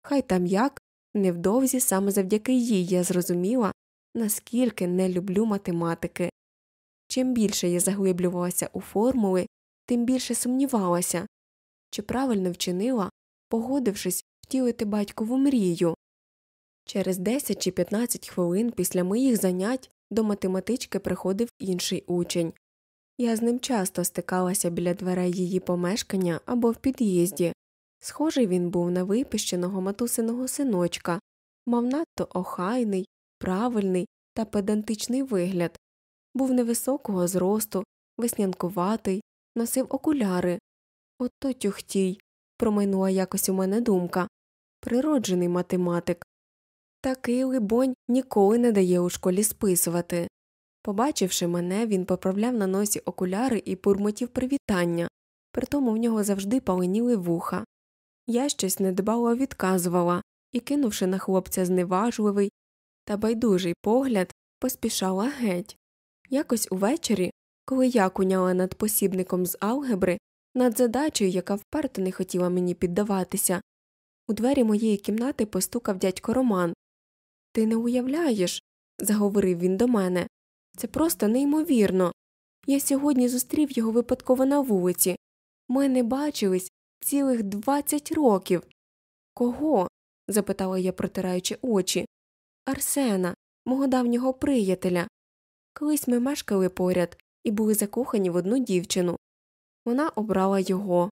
Хай там як, невдовзі саме завдяки їй я зрозуміла, наскільки не люблю математики. Чим більше я заглиблювалася у формули, тим більше сумнівалася, чи правильно вчинила, погодившись втілити батькову мрію. Через 10 чи 15 хвилин після моїх занять до математички приходив інший учень. Я з ним часто стикалася біля дверей її помешкання або в під'їзді. Схожий він був на випищеного матусиного синочка, мав надто охайний, правильний та педантичний вигляд, був невисокого зросту, веснянкуватий, носив окуляри. Ото тюхтій, промайнула якось у мене думка природжений математик. Такий, либонь, ніколи не дає у школі списувати. Побачивши мене, він поправляв на носі окуляри і пурмотів привітання, притому в нього завжди паленіли вуха. Я щось недбало відказувала і, кинувши на хлопця зневажливий та байдужий погляд, поспішала геть. Якось увечері, коли я куняла над посібником з алгебри, над задачею, яка вперто не хотіла мені піддаватися, у двері моєї кімнати постукав дядько Роман. Ти не уявляєш, заговорив він до мене. Це просто неймовірно. Я сьогодні зустрів його випадково на вулиці. Ми не бачились цілих двадцять років. Кого? запитала я, протираючи очі. Арсена, мого давнього приятеля. Колись ми мешкали поряд і були закохані в одну дівчину. Вона обрала його.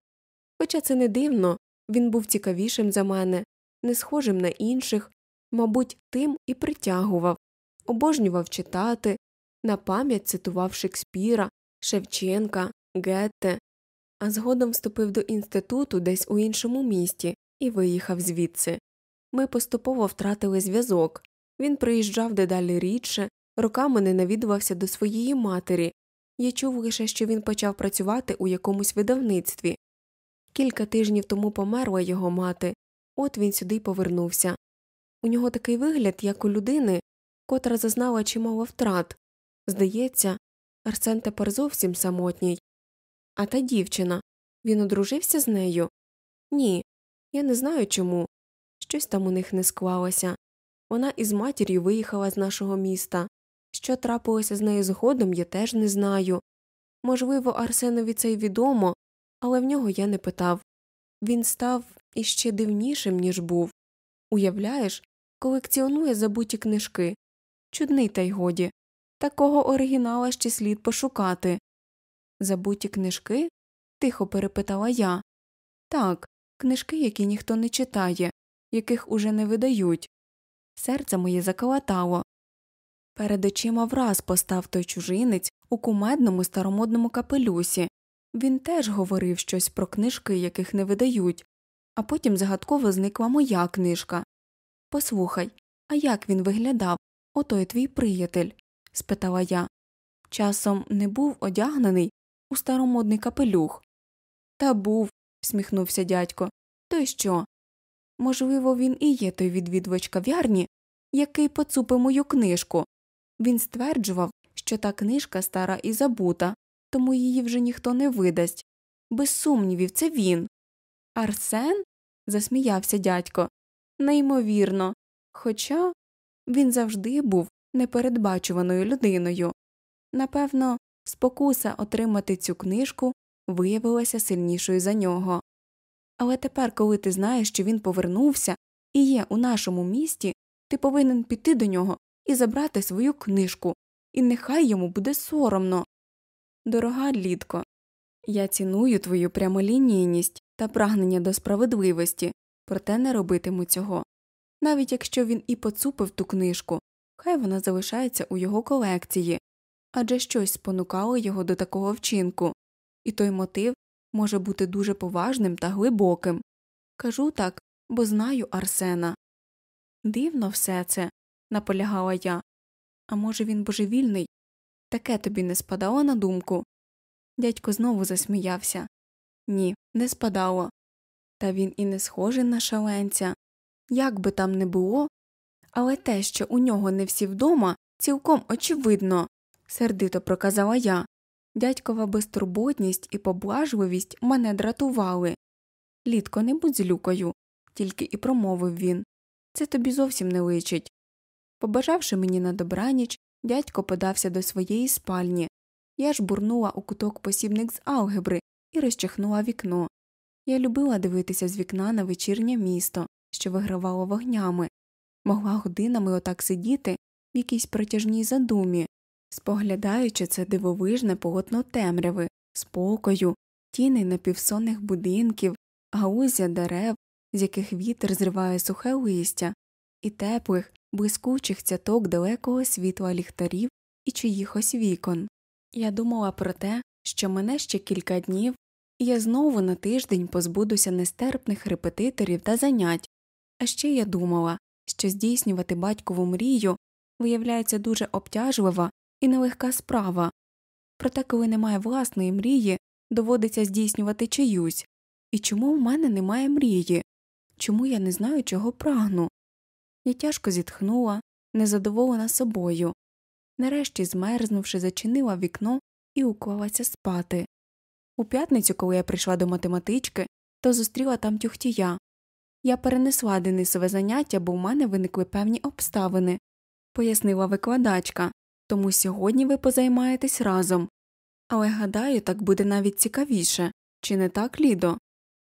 Хоча це не дивно, він був цікавішим за мене, не схожим на інших, мабуть, тим і притягував, обожнював читати, на пам'ять цитував Шекспіра, Шевченка, Гетте, а згодом вступив до інституту десь у іншому місті і виїхав звідси. Ми поступово втратили зв'язок. Він приїжджав дедалі рідше, роками не навідувався до своєї матері. Я чув лише, що він почав працювати у якомусь видавництві. Кілька тижнів тому померла його мати, от він сюди й повернувся. У нього такий вигляд, як у людини, котра зазнала чимало втрат. Здається, Арсен тепер зовсім самотній. А та дівчина він одружився з нею? Ні, я не знаю чому. Щось там у них не склалося. Вона із матір'ю виїхала з нашого міста. Що трапилося з нею згодом, я теж не знаю. Можливо, Арсенові це й відомо, але в нього я не питав. Він став іще дивнішим, ніж був. Уявляєш, колекціонує забуті книжки. Чудний, та й годі. Такого оригінала ще слід пошукати. Забуті книжки? тихо перепитала я. Так, книжки, які ніхто не читає, яких уже не видають. Серце моє заколотало. Перед очима враз постав той чужинець у кумедному старомодному капелюсі. Він теж говорив щось про книжки, яких не видають, а потім загадково зникла моя книжка. Послухай, а як він виглядав, отой твій приятель? спитала я. Часом не був одягнений у старомодний капелюх. Та був, всміхнувся дядько. То й що? Можливо, він і є той відвідувач кав'ярні, який поцупив мою книжку. Він стверджував, що та книжка стара і забута, тому її вже ніхто не видасть. Без сумнівів, це він. Арсен? засміявся дядько. Неймовірно. Хоча він завжди був непередбачуваною людиною. Напевно, спокуса отримати цю книжку виявилася сильнішою за нього. Але тепер, коли ти знаєш, що він повернувся і є у нашому місті, ти повинен піти до нього і забрати свою книжку, і нехай йому буде соромно. Дорога Лідко, я ціную твою прямолінійність та прагнення до справедливості, проте не робитиму цього. Навіть якщо він і поцупив ту книжку, хай вона залишається у його колекції адже щось спонукало його до такого вчинку, і той мотив може бути дуже поважним та глибоким. Кажу так, бо знаю Арсена. Дивно все це, наполягала я. А може, він божевільний? Таке тобі не спадало на думку? Дядько знову засміявся. Ні, не спадало. Та він і не схожий на шаленця. Як би там не було, але те, що у нього не всі вдома, цілком очевидно, сердито проказала я. Дядькова безтурботність і поблажливість мене дратували. Літко, не будь злюкою, тільки і промовив він. Це тобі зовсім не личить. Побажавши мені на добраніч, дядько подався до своєї спальні. Я ж бурнула у куток посібник з алгебри і розчахнула вікно. Я любила дивитися з вікна на вечірнє місто, що вигравало вогнями, могла годинами отак сидіти в якійсь протяжній задумі, споглядаючи це дивовижне полотно темряви, спокою, тіни напівсонних будинків, гаузя дерев, з яких вітер зриває сухе листя, і теплих, блискучих цяток далекого світла ліхтарів і чиїхось вікон. Я думала про те, що мене ще кілька днів, і я знову на тиждень позбудуся нестерпних репетиторів та занять, а ще я думала, що здійснювати батькову мрію виявляється дуже обтяжлива і нелегка справа, проте, коли немає власної мрії, доводиться здійснювати чиюсь. І чому в мене немає мрії? Чому я не знаю, чого прагну? Я тяжко зітхнула, незадоволена собою. Нарешті, змерзнувши, зачинила вікно і уклалася спати. У п'ятницю, коли я прийшла до математички, то зустріла там тюхтія. Я перенесла Денисове заняття, бо в мене виникли певні обставини, пояснила викладачка, тому сьогодні ви позаймаєтесь разом. Але гадаю, так буде навіть цікавіше. Чи не так, Лідо?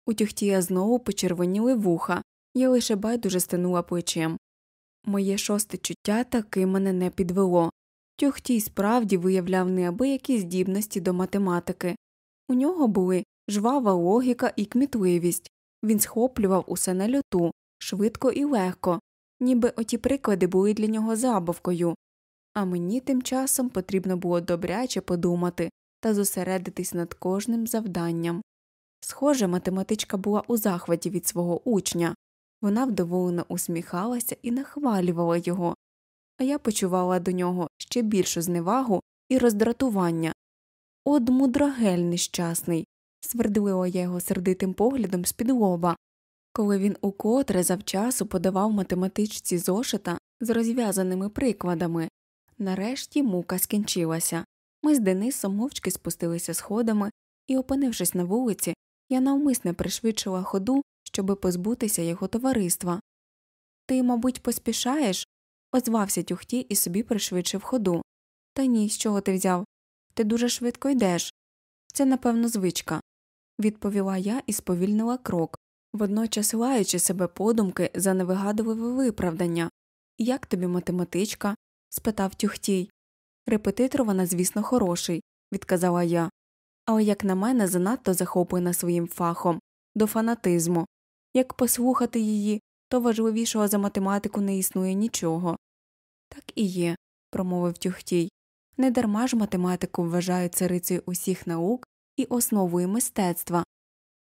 У тюхтія знову почервоніли вуха, я лише байдуже стинула плечем. Моє шосте чуття таки мене не підвело. Тюхтій справді виявляв неабиякі здібності до математики. У нього були жвава логіка і кмітливість, він схоплював усе на льоту, швидко і легко, ніби оті приклади були для нього забавкою, а мені тим часом потрібно було добряче подумати та зосередитись над кожним завданням. Схоже, математичка була у захваті від свого учня, вона вдоволено усміхалася і нахвалювала його, а я почувала до нього ще більшу зневагу і роздратування. От мудрагель нещасний, свердлила я його сердитим поглядом з під лоба, коли він укотре завчасу подавав математичці зошита з розв'язаними прикладами. Нарешті мука скінчилася. Ми з Денисом мовчки спустилися сходами, і, опинившись на вулиці, я навмисне пришвидшила ходу, щоби позбутися його товариства. Ти, мабуть, поспішаєш? озвався тюхті і собі пришвидшив ходу. Та ні, з чого ти взяв? Ти дуже швидко йдеш. Це, напевно, звичка, відповіла я і сповільнила крок, водночас лаючи себе подумки за невигадливе виправдання. Як тобі математичка? спитав тюхтій. Репетитор вона, звісно, хороший, відказала я, але, як на мене, занадто захоплена своїм фахом, до фанатизму. Як послухати її, то важливішого за математику не існує нічого. Так і є, промовив тюхтій. Недарма ж математику вважають царицею усіх наук і основою мистецтва.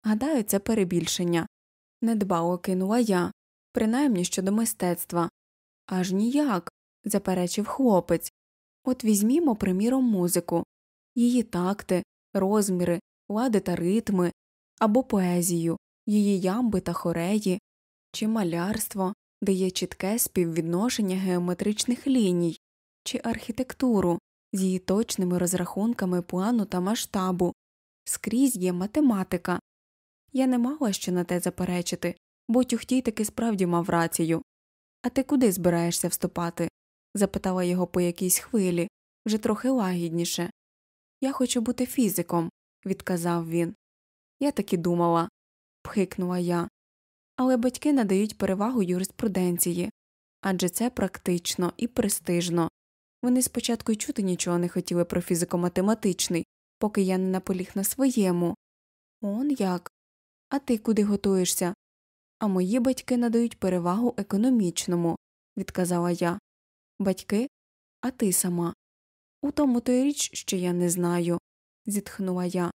Гадаю, це перебільшення. Недбало кинула я, принаймні щодо мистецтва. Аж ніяк, заперечив хлопець. От візьмімо, приміром, музику, її такти, розміри, лади та ритми, або поезію, її ямби та хореї, чи малярство, де є чітке співвідношення геометричних ліній, чи архітектуру з її точними розрахунками плану та масштабу, скрізь є математика. Я не мала що на те заперечити, бо тюхтій таки справді мав рацію. А ти куди збираєшся вступати? запитала його по якійсь хвилі, вже трохи лагідніше. Я хочу бути фізиком, відказав він. Я так і думала, пхикнула я. Але батьки надають перевагу юриспруденції адже це практично і престижно. Вони спочатку й чути нічого не хотіли про фізико математичний, поки я не наполіг на своєму. Он як? А ти куди готуєшся? А мої батьки надають перевагу економічному, відказала я. Батьки? А ти сама. У тому то й річ, що я не знаю, зітхнула я.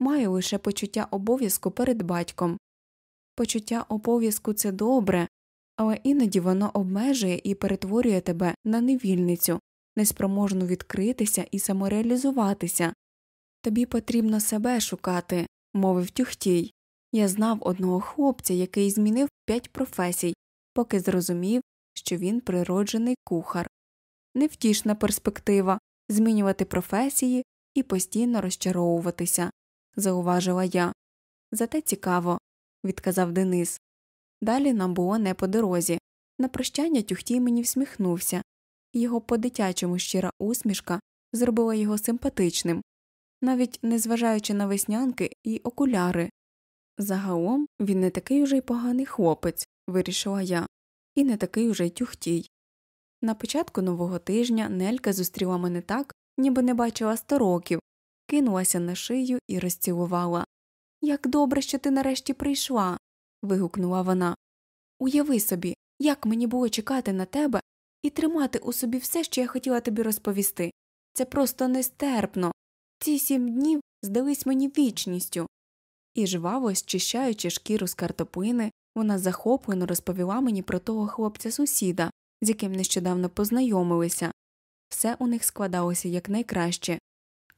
Маю лише почуття обов'язку перед батьком. Почуття обов'язку це добре, але іноді воно обмежує і перетворює тебе на невільницю, неспроможну відкритися і самореалізуватися. Тобі потрібно себе шукати, мовив тюхтій. Я знав одного хлопця, який змінив п'ять професій, поки зрозумів, що він природжений кухар. Невтішна перспектива змінювати професії і постійно розчаровуватися, зауважила я. Зате цікаво, відказав Денис. Далі нам було не по дорозі. На прощання тюхтій мені всміхнувся, його по дитячому щира усмішка зробила його симпатичним, навіть незважаючи на веснянки і окуляри. Загалом він не такий уже й поганий хлопець, вирішила я, і не такий уже й тюхтій. На початку нового тижня Нелька зустріла мене так, ніби не бачила сто років, кинулася на шию і розцілувала. Як добре, що ти нарешті прийшла. вигукнула вона. Уяви собі, як мені було чекати на тебе і тримати у собі все, що я хотіла тобі розповісти. Це просто нестерпно. Ці сім днів здались мені вічністю. І жваво, зчищаючи шкіру з картоплини, вона захоплено розповіла мені про того хлопця сусіда, з яким нещодавно познайомилися. Все у них складалося якнайкраще.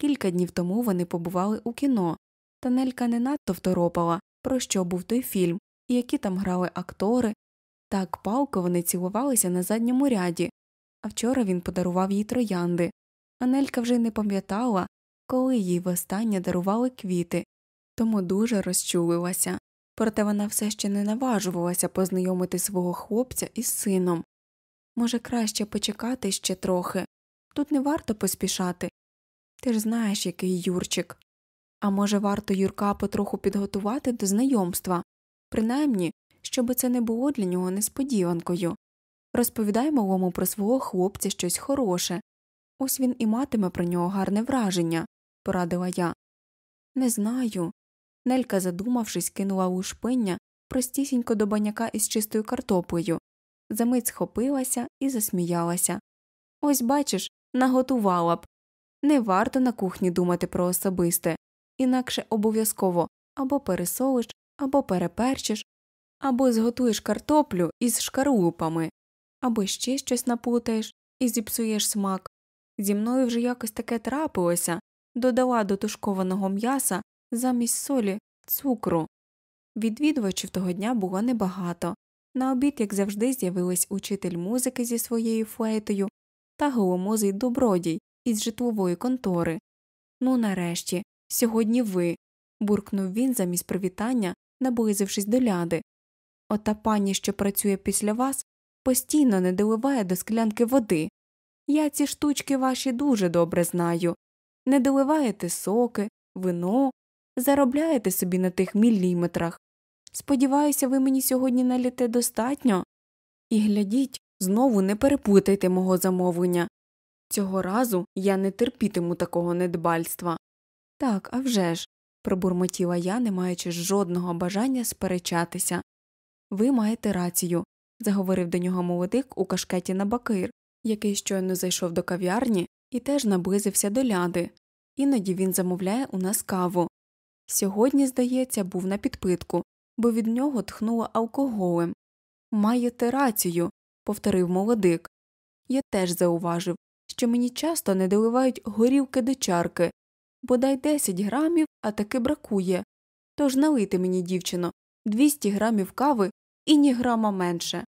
Кілька днів тому вони побували у кіно, та Нелька не надто второпала, про що був той фільм, і які там грали актори. Так палко вони цілувалися на задньому ряді, а вчора він подарував їй троянди. А Нелька вже не пам'ятала, коли їй востаннє дарували квіти, тому дуже розчулилася. Проте вона все ще не наважувалася познайомити свого хлопця із сином. Може, краще почекати ще трохи. Тут не варто поспішати. Ти ж знаєш, який Юрчик. А може, варто Юрка потроху підготувати до знайомства, принаймні, щоб це не було для нього несподіванкою. Розповідай малому про свого хлопця щось хороше. Ось він і матиме про нього гарне враження, порадила я. Не знаю. Нелька, задумавшись, кинула лушпиння простісінько до баняка із чистою картоплею, замить схопилася і засміялася. Ось бачиш, наготувала б. Не варто на кухні думати про особисте, інакше обов'язково або пересолиш, або переперчиш, або зготуєш картоплю із шкарлупами, або ще щось напутаєш і зіпсуєш смак. Зі мною вже якось таке трапилося, додала до тушкованого м'яса замість солі цукру. Відвідувачів того дня було небагато. На обід, як завжди, з'явились учитель музики зі своєю флейтою та голомозий добродій із житлової контори. Ну, нарешті, сьогодні ви. буркнув він замість привітання, наблизившись до ляди. Ота пані, що працює після вас, постійно не доливає до склянки води. Я ці штучки ваші дуже добре знаю. Не доливаєте соки, вино, заробляєте собі на тих міліметрах. Сподіваюся, ви мені сьогодні наліте достатньо. І глядіть, знову не перепутайте мого замовлення. Цього разу я не терпітиму такого недбальства. Так, а вже ж, пробурмотіла я, не маючи жодного бажання сперечатися. Ви маєте рацію, заговорив до нього молодик у кашкеті на бакир, який щойно зайшов до кав'ярні і теж наблизився до ляди. Іноді він замовляє у нас каву. Сьогодні, здається, був на підпитку, бо від нього тхнуло алкоголем. Маєте рацію, повторив молодик. Я теж зауважив, що мені часто не доливають горівки до чарки, бодай 10 грамів, а таки бракує. Тож налийте мені, дівчино, 200 грамів кави і ні грама менше.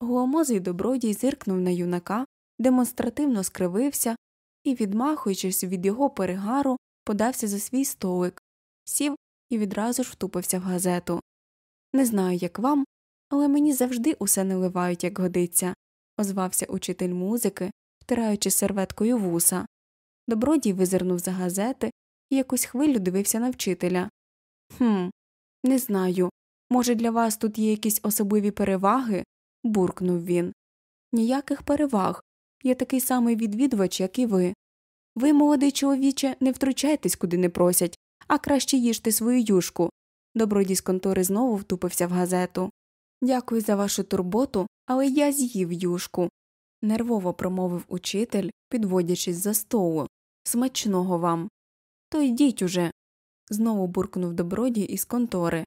Голомозий добродій зиркнув на юнака, демонстративно скривився і, відмахуючись від його перегару, подався за свій столик, сів і відразу ж втупився в газету. Не знаю, як вам, але мені завжди усе наливають, як годиться, озвався учитель музики, втираючи серветкою вуса. Добродій визирнув за газети і якусь хвилю дивився на вчителя. Хм, не знаю. Може, для вас тут є якісь особливі переваги? буркнув він. Ніяких переваг. Я такий самий відвідувач, як і ви. Ви, молодий чоловіче, не втручайтесь, куди не просять, а краще їжте свою юшку. Добродій з контори знову втупився в газету. Дякую за вашу турботу, але я з'їв юшку. Нервово промовив учитель, підводячись за столу. Смачного вам. То йдіть уже. знову буркнув добродій із контори.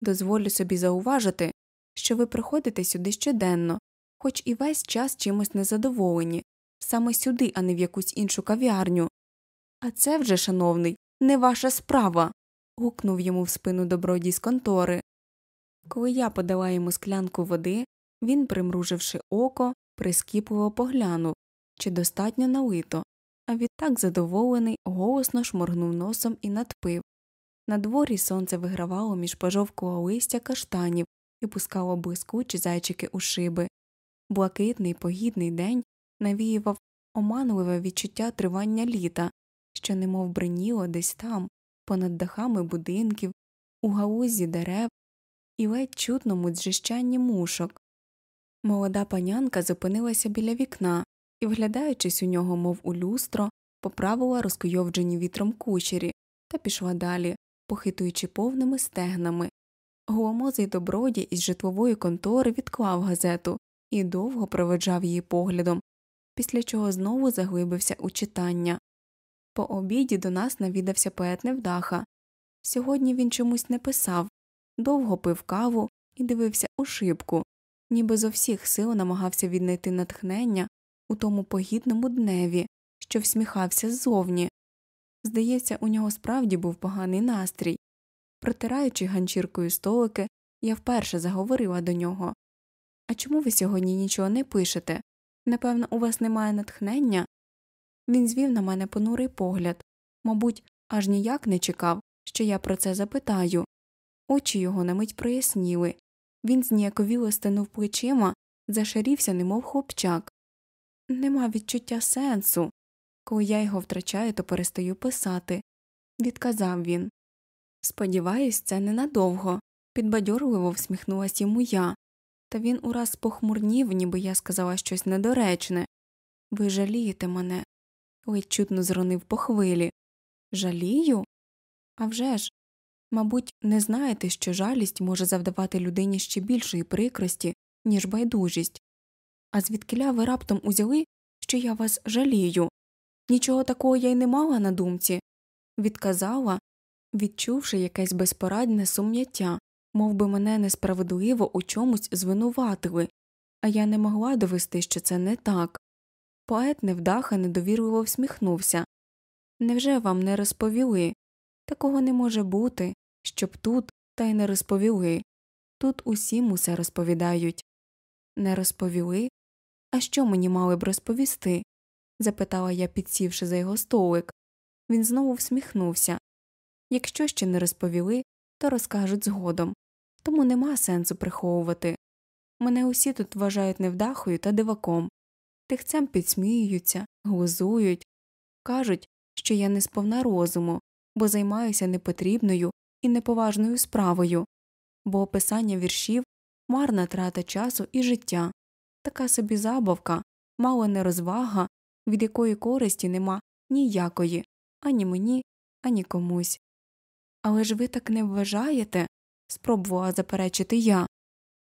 Дозволю собі зауважити, що ви приходите сюди щоденно, хоч і весь час чимось незадоволені, саме сюди, а не в якусь іншу кав'ярню. А це вже, шановний, не ваша справа. гукнув йому в спину добродій з контори. Коли я подала йому склянку води, він, примруживши око, прискіпливо поглянув, чи достатньо налито, а відтак задоволений голосно шморгнув носом і надпив. На дворі сонце вигравало між пожовклого листя каштанів і пускало блискучі зайчики у шиби. Блакитний погідний день навіював оманливе відчуття тривання літа, що немов бриніло десь там, понад дахами будинків, у галузі дерев і ледь чутному дзжищанні мушок. Молода панянка зупинилася біля вікна і, вглядаючись у нього, мов у люстро, поправила розкуйовджені вітром кучері та пішла далі, похитуючи повними стегнами. Голомозий доброді із житлової контори відклав газету і довго проведжав її поглядом, після чого знову заглибився у читання. По обіді до нас навідався поет невдаха. Сьогодні він чомусь не писав, довго пив каву і дивився у шибку, ніби зо всіх сил намагався віднайти натхнення у тому погідному дневі, що всміхався ззовні. Здається, у нього справді був поганий настрій. Протираючи ганчіркою столики, я вперше заговорила до нього А чому ви сьогодні нічого не пишете? Напевно, у вас немає натхнення? Він звів на мене понурий погляд мабуть, аж ніяк не чекав, що я про це запитаю. Очі його на мить проясніли. Він зніяковіло стенув плечима, зашарівся, немов хлопчак. Нема відчуття сенсу. Коли я його втрачаю, то перестаю писати, відказав він. Сподіваюсь, це ненадовго, підбадьорливо всміхнулась йому я, та він ураз похмурнів, ніби я сказала щось недоречне. Ви жалієте мене, ледь чутно зронив по хвилі. Жалію? А вже ж, мабуть, не знаєте, що жалість може завдавати людині ще більшої прикрості, ніж байдужість. А звідкиля ви раптом узяли, що я вас жалію? Нічого такого я й не мала на думці, відказала, відчувши якесь безпорадне сум'яття, мов би мене несправедливо у чомусь звинуватили, а я не могла довести, що це не так. Поет невдаха недовірливо всміхнувся. Невже вам не розповіли? Такого не може бути, щоб тут та й не розповіли. Тут усім усе розповідають. Не розповіли? А що мені мали б розповісти? запитала я, підсівши за його столик. Він знову всміхнувся. Якщо ще не розповіли, то розкажуть згодом, тому нема сенсу приховувати. Мене усі тут вважають невдахою та диваком, тихцем підсміюються, глузують, кажуть, що я не сповна розуму, бо займаюся непотрібною і неповажною справою, бо описання віршів марна трата часу і життя, така собі забавка, мало не розвага, від якої користі нема ніякої ані мені, ані комусь. Але ж ви так не вважаєте? спробувала заперечити я.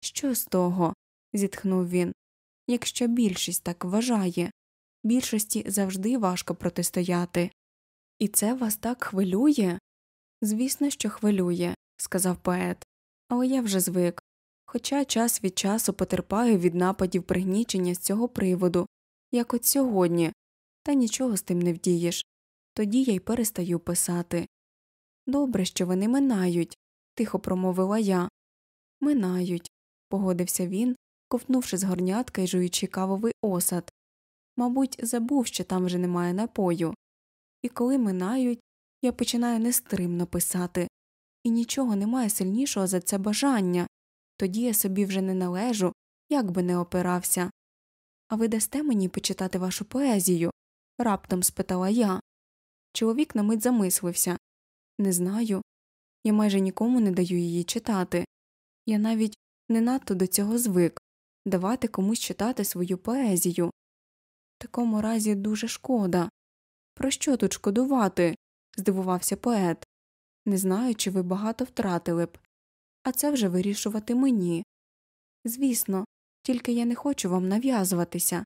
Що з того? зітхнув він. Якщо більшість так вважає, більшості завжди важко протистояти. І це вас так хвилює? Звісно, що хвилює, сказав поет, але я вже звик. Хоча час від часу потерпаю від нападів пригнічення з цього приводу, як от сьогодні, та нічого з тим не вдієш. Тоді я й перестаю писати. Добре, що вони минають, тихо промовила я. Минають, погодився він, ковтнувши з горнятка і жуючи кавовий осад. Мабуть, забув, що там вже немає напою. І коли минають, я починаю нестримно писати, і нічого немає сильнішого за це бажання, тоді я собі вже не належу, як би не опирався. А ви дасте мені почитати вашу поезію? раптом спитала я. Чоловік на мить замислився не знаю. Я майже нікому не даю її читати. Я навіть не надто до цього звик давати комусь читати свою поезію. В такому разі дуже шкода. Про що тут шкодувати? Здивувався поет. Не знаю, чи ви багато втратили б, а це вже вирішувати мені. Звісно, тільки я не хочу вам нав'язуватися.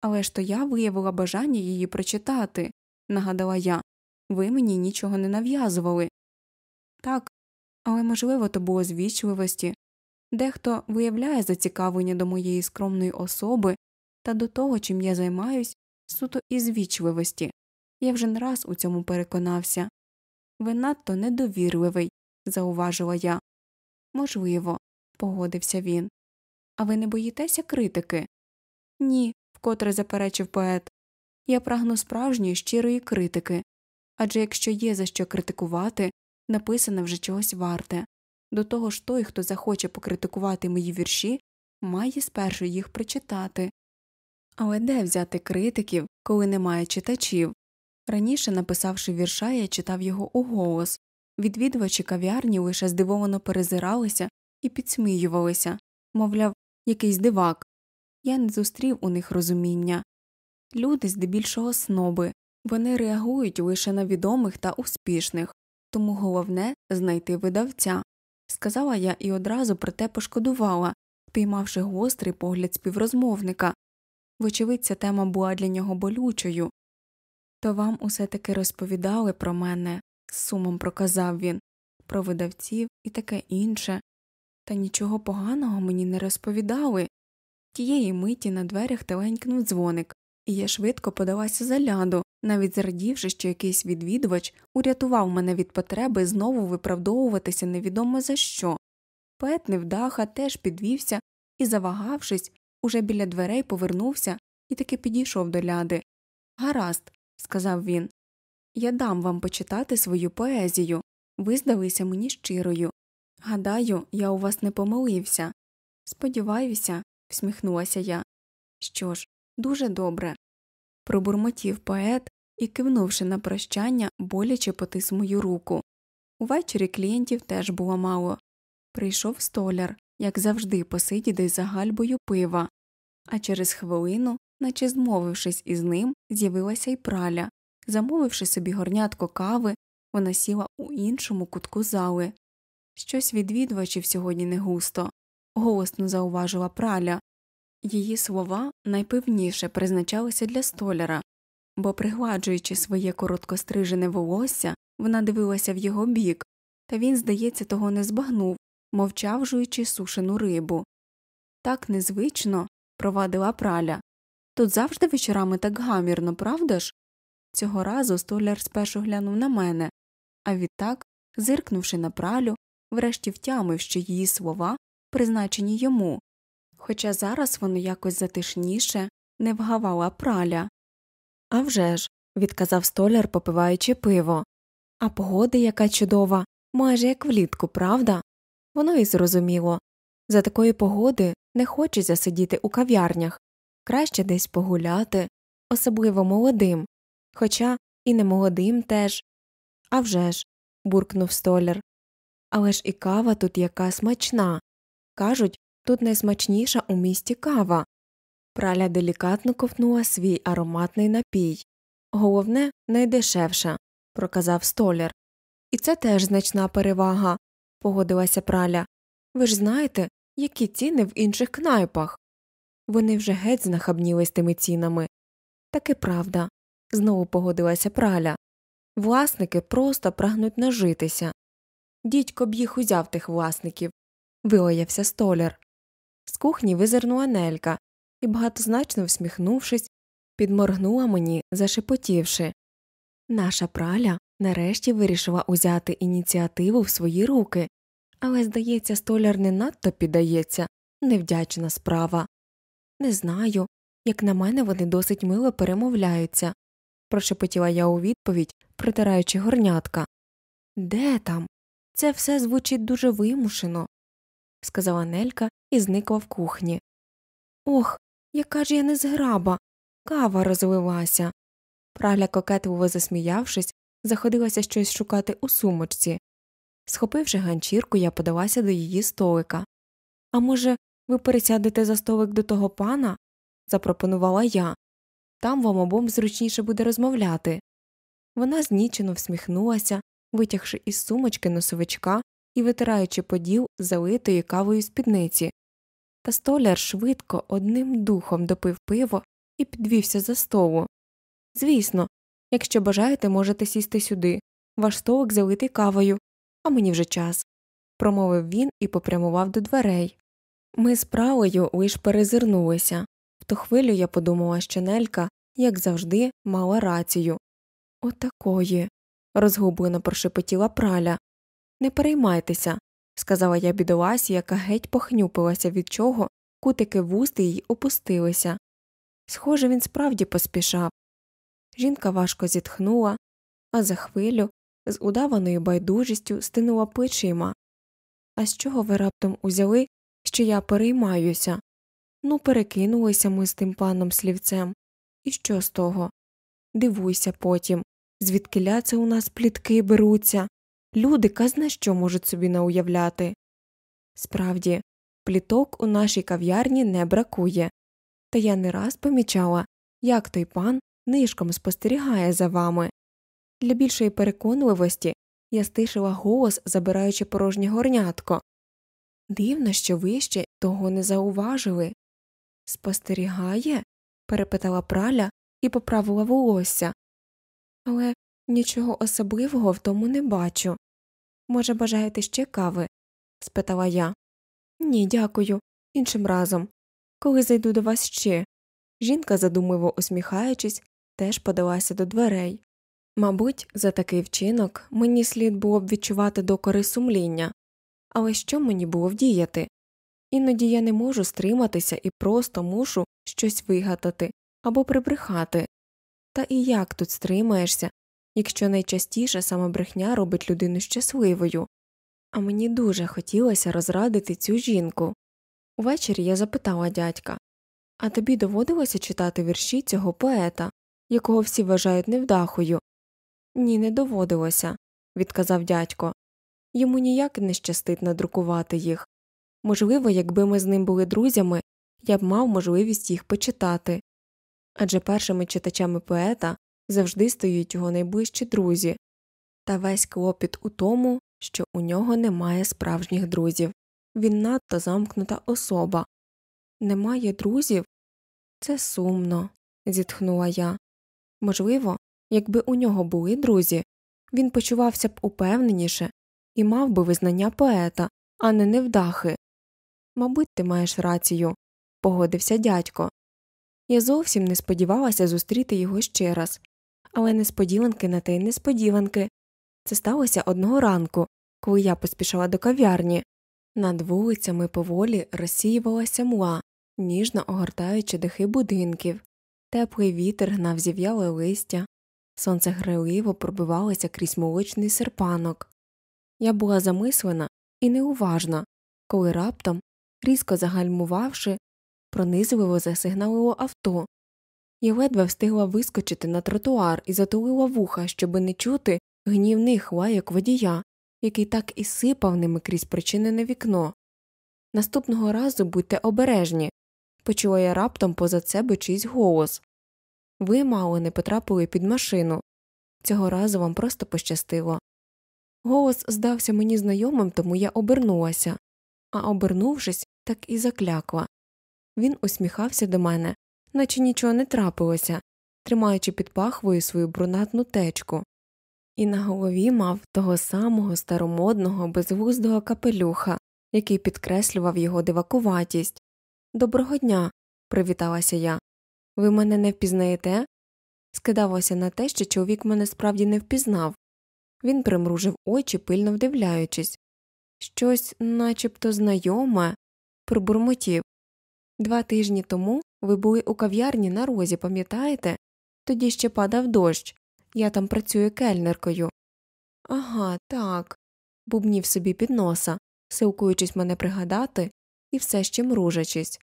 Але ж то я виявила бажання її прочитати, нагадала я. Ви мені нічого не нав'язували. Так, але, можливо, то було з вічливості. Дехто виявляє зацікавлення до моєї скромної особи та до того, чим я займаюсь, суто із вічливості. Я вже не раз у цьому переконався. Ви надто недовірливий, зауважила я. Можливо, погодився він. А ви не боїтеся критики? Ні, вкотре заперечив поет. Я прагну справжньої щирої критики. Адже якщо є за що критикувати, написане вже чогось варте. До того ж той, хто захоче покритикувати мої вірші, має спершу їх прочитати. Але де взяти критиків, коли немає читачів? Раніше, написавши вірша, я читав його уголос. Відвідувачі кав'ярні лише здивовано перезиралися і підсміювалися, мовляв, якийсь дивак. Я не зустрів у них розуміння. Люди здебільшого сноби, вони реагують лише на відомих та успішних, тому головне знайти видавця. Сказала я і одразу про те пошкодувала, піймавши гострий погляд співрозмовника. Вочевидь, ця тема була для нього болючою. То вам усе таки розповідали про мене, з сумом проказав він, про видавців і таке інше. Та нічого поганого мені не розповідали. Тієї миті на дверях теленькнув дзвоник, і я швидко подалася за ляду, навіть зрадівши, що якийсь відвідувач урятував мене від потреби знову виправдовуватися невідомо за що. Поет невдаха теж підвівся і, завагавшись, уже біля дверей повернувся і таки підійшов до ляди. Гаразд, сказав він, я дам вам почитати свою поезію. Ви здалися мені щирою. Гадаю, я у вас не помилився. Сподіваюся, всміхнулася я. Що ж, дуже добре. Пробурмотів поет і, кивнувши на прощання, боляче потис мою руку. Увечері клієнтів теж було мало. Прийшов столяр, як завжди, посидіти за гальбою пива, а через хвилину, наче змовившись із ним, з'явилася й праля. Замовивши собі горнятко кави, вона сіла у іншому кутку зали. Щось відвідувачів сьогодні не густо, голосно зауважила праля. Її слова найпевніше призначалися для столяра, бо, пригладжуючи своє короткострижене волосся, вона дивилася в його бік, та він, здається, того не збагнув, мовчав жуючи сушену рибу. Так незвично, провадила праля. Тут завжди вечорами так гамірно, правда ж? Цього разу столяр спершу глянув на мене, а відтак, зиркнувши на пралю, врешті втямив, що її слова призначені йому, хоча зараз воно якось затишніше не вгавала праля. «А вже ж», – відказав столяр, попиваючи пиво. А погода яка чудова, майже як влітку, правда? Воно і зрозуміло. За такої погоди не хочеться сидіти у кав'ярнях, краще десь погуляти, особливо молодим, хоча і не молодим теж. «А вже ж», – буркнув столяр. Але ж і кава тут яка смачна. Кажуть, тут найсмачніша у місті кава. Праля делікатно ковтнула свій ароматний напій. Головне, найдешевша, проказав столяр. І це теж значна перевага, погодилася праля. Ви ж знаєте, які ціни в інших кнайпах. Вони вже геть знахабніли з тими цінами. Таки правда, знову погодилася праля. Власники просто прагнуть нажитися. Дідько б їх узяв тих власників, вилаявся столяр. З кухні визирнула Нелька і, багатозначно всміхнувшись, підморгнула мені, зашепотівши. Наша праля нарешті вирішила узяти ініціативу в свої руки, але, здається, столяр не надто піддається, невдячна справа. Не знаю, як на мене, вони досить мило перемовляються, прошепотіла я у відповідь, притираючи горнятка. Де там? Це все звучить дуже вимушено, сказала Нелька і зникла в кухні. Ох, яка ж я незграба. Кава розлилася. Праля, кокетливо засміявшись, заходилася щось шукати у сумочці. Схопивши ганчірку, я подалася до її столика. А може, ви пересядете за столик до того пана? запропонувала я. Там вам обом зручніше буде розмовляти. Вона знічено всміхнулася, витягши із сумочки носовичка і витираючи поділ залитої кавою спідниці. Та столяр швидко одним духом допив пиво і підвівся за столу. Звісно, якщо бажаєте, можете сісти сюди. Ваш столик залитий кавою, а мені вже час. промовив він і попрямував до дверей. Ми з правою лиш перезирнулися. В ту хвилю я подумала, що Нелька, як завжди, мала рацію. Отакої. розгублено прошепотіла праля. Не переймайтеся, сказала я бідоласі, яка геть похнюпилася, від чого кутики вуст їй опустилися. Схоже, він справді поспішав. Жінка важко зітхнула, а за хвилю з удаваною байдужістю стинула плечима. А з чого ви раптом узяли, що я переймаюся? Ну, перекинулися ми з тим паном слівцем. І що з того? Дивуйся потім, звідкиля це у нас плітки беруться. Люди казна що можуть собі науявляти. Справді, пліток у нашій кав'ярні не бракує, та я не раз помічала, як той пан нишком спостерігає за вами. Для більшої переконливості я стишила голос, забираючи порожнє горнятко. Дивно, що ви ще того не зауважили. Спостерігає? перепитала праля і поправила волосся. Але нічого особливого в тому не бачу. Може, бажаєте ще кави? спитала я. Ні, дякую. Іншим разом. Коли зайду до вас ще. Жінка, задумливо усміхаючись, теж подалася до дверей. Мабуть, за такий вчинок мені слід було б відчувати докори сумління, але що мені було вдіяти? Іноді я не можу стриматися і просто мушу щось вигадати або прибрехати. Та і як тут стримаєшся, якщо найчастіше саме брехня робить людину щасливою, а мені дуже хотілося розрадити цю жінку. Увечері я запитала дядька А тобі доводилося читати вірші цього поета, якого всі вважають невдахою? Ні, не доводилося, відказав дядько. Йому ніяк не щастить надрукувати їх. Можливо, якби ми з ним були друзями, я б мав можливість їх почитати. Адже першими читачами поета завжди стають його найближчі друзі, та весь клопіт у тому, що у нього немає справжніх друзів, він надто замкнута особа. Немає друзів? Це сумно, зітхнула я. Можливо, якби у нього були друзі, він почувався б упевненіше і мав би визнання поета, а не невдахи. Мабуть, ти маєш рацію, погодився дядько. Я зовсім не сподівалася зустріти його ще раз, але несподіванки на те й несподіванки. Це сталося одного ранку, коли я поспішала до кав'ярні. Над вулицями поволі розсіювалася мла, ніжно огортаючи дахи будинків, теплий вітер гнав зів'яле листя, сонце грайливо пробивалося крізь молочний серпанок. Я була замислена і неуважна, коли раптом, різко загальмувавши, пронизливо засигналило авто. Я ледве встигла вискочити на тротуар і затулила вуха, щоби не чути гнівних лайок водія, який так і сипав ними крізь причинене вікно. Наступного разу будьте обережні, почула я раптом позад себе чийсь голос. Ви, мало, не потрапили під машину. Цього разу вам просто пощастило. Голос здався мені знайомим, тому я обернулася, а обернувшись, так і заклякла. Він усміхався до мене, наче нічого не трапилося, тримаючи під пахвою свою брунатну течку, і на голові мав того самого старомодного безглуздого капелюха, який підкреслював його дивакуватість. Доброго дня, привіталася я. Ви мене не впізнаєте? Скидалося на те, що чоловік мене справді не впізнав. Він примружив очі, пильно вдивляючись. Щось начебто знайоме, пробурмотів. Два тижні тому ви були у кав'ярні на розі, пам'ятаєте? Тоді ще падав дощ. Я там працюю кельнеркою. Ага, так. бубнів собі під носа, силкуючись мене пригадати і все ще мружачись.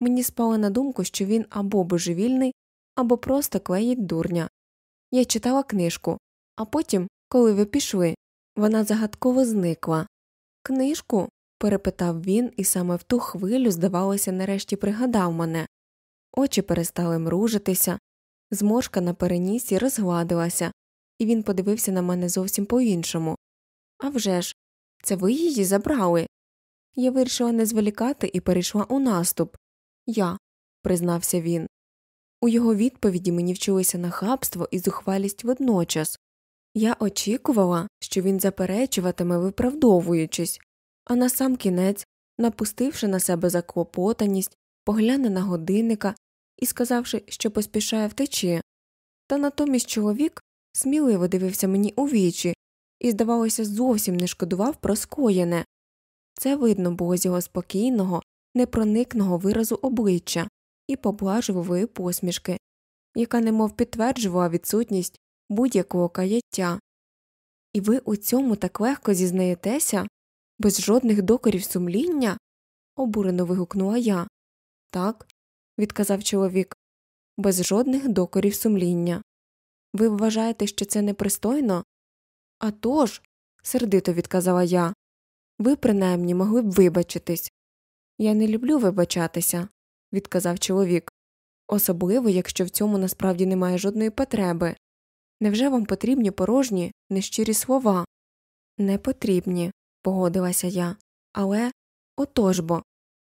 Мені спало на думку, що він або божевільний, або просто клеїть дурня. Я читала книжку, а потім, коли ви пішли, вона загадково зникла. Книжку? перепитав він, і саме в ту хвилю, здавалося, нарешті пригадав мене. Очі перестали мружитися, зморшка на перенісі розгладилася, і він подивився на мене зовсім по іншому. «А вже ж, це ви її забрали. Я вирішила не зволікати і перейшла у наступ. Я, признався він. У його відповіді мені вчилися нахабство і зухвалість водночас. Я очікувала, що він заперечуватиме, виправдовуючись, а на сам кінець, напустивши на себе заклопотаність, погляне на годинника і сказавши, що поспішає втечі. Та натомість чоловік сміливо дивився мені у вічі і, здавалося, зовсім не шкодував про скоєне. Це видно було з його спокійного, непроникного виразу обличчя і поблажливої посмішки, яка немов підтверджувала відсутність будь-якого каяття. І ви у цьому так легко зізнаєтеся, без жодних докорів сумління? обурено вигукнула я. Так, відказав чоловік, без жодних докорів сумління. Ви вважаєте, що це непристойно? «А тож», – сердито відказала я, ви принаймні могли б вибачитись. Я не люблю вибачатися, відказав чоловік, особливо, якщо в цьому насправді немає жодної потреби. Невже вам потрібні порожні, нещирі слова? Не потрібні, погодилася я, але отож бо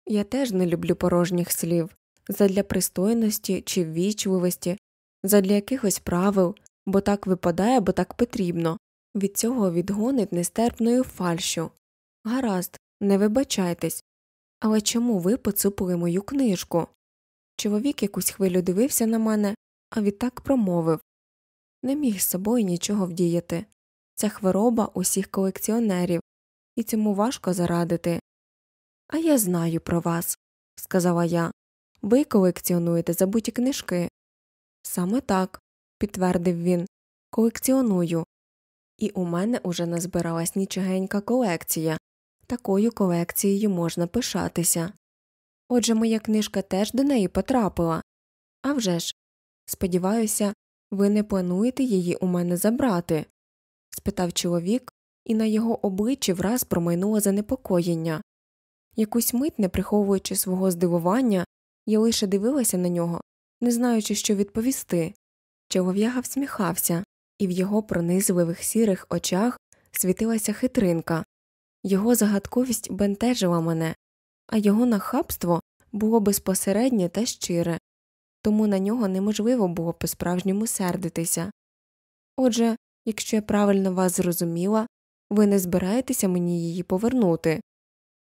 я теж не люблю порожніх слів задля пристойності чи ввічливості, задля якихось правил, бо так випадає, бо так потрібно. Від цього відгонить нестерпною фальшю. Гаразд, не вибачайтесь. Але чому ви поцупили мою книжку? Чоловік якусь хвилю дивився на мене, а відтак промовив не міг з собою нічого вдіяти. Це хвороба усіх колекціонерів, і цьому важко зарадити. А я знаю про вас, сказала я. Ви колекціонуєте забуті книжки. Саме так, підтвердив він, колекціоную. І у мене уже назбиралась нічогенька колекція. Такою колекцією можна пишатися. Отже, моя книжка теж до неї потрапила. А вже ж, сподіваюся, ви не плануєте її у мене забрати? спитав чоловік, і на його обличчі враз промайнуло занепокоєння. Якусь мить, не приховуючи свого здивування, я лише дивилася на нього, не знаючи, що відповісти. Чолов'яга всміхався, і в його пронизливих сірих очах світилася хитринка. Його загадковість бентежила мене, а його нахабство було безпосереднє та щире, тому на нього неможливо було по справжньому сердитися. Отже, якщо я правильно вас зрозуміла, ви не збираєтеся мені її повернути,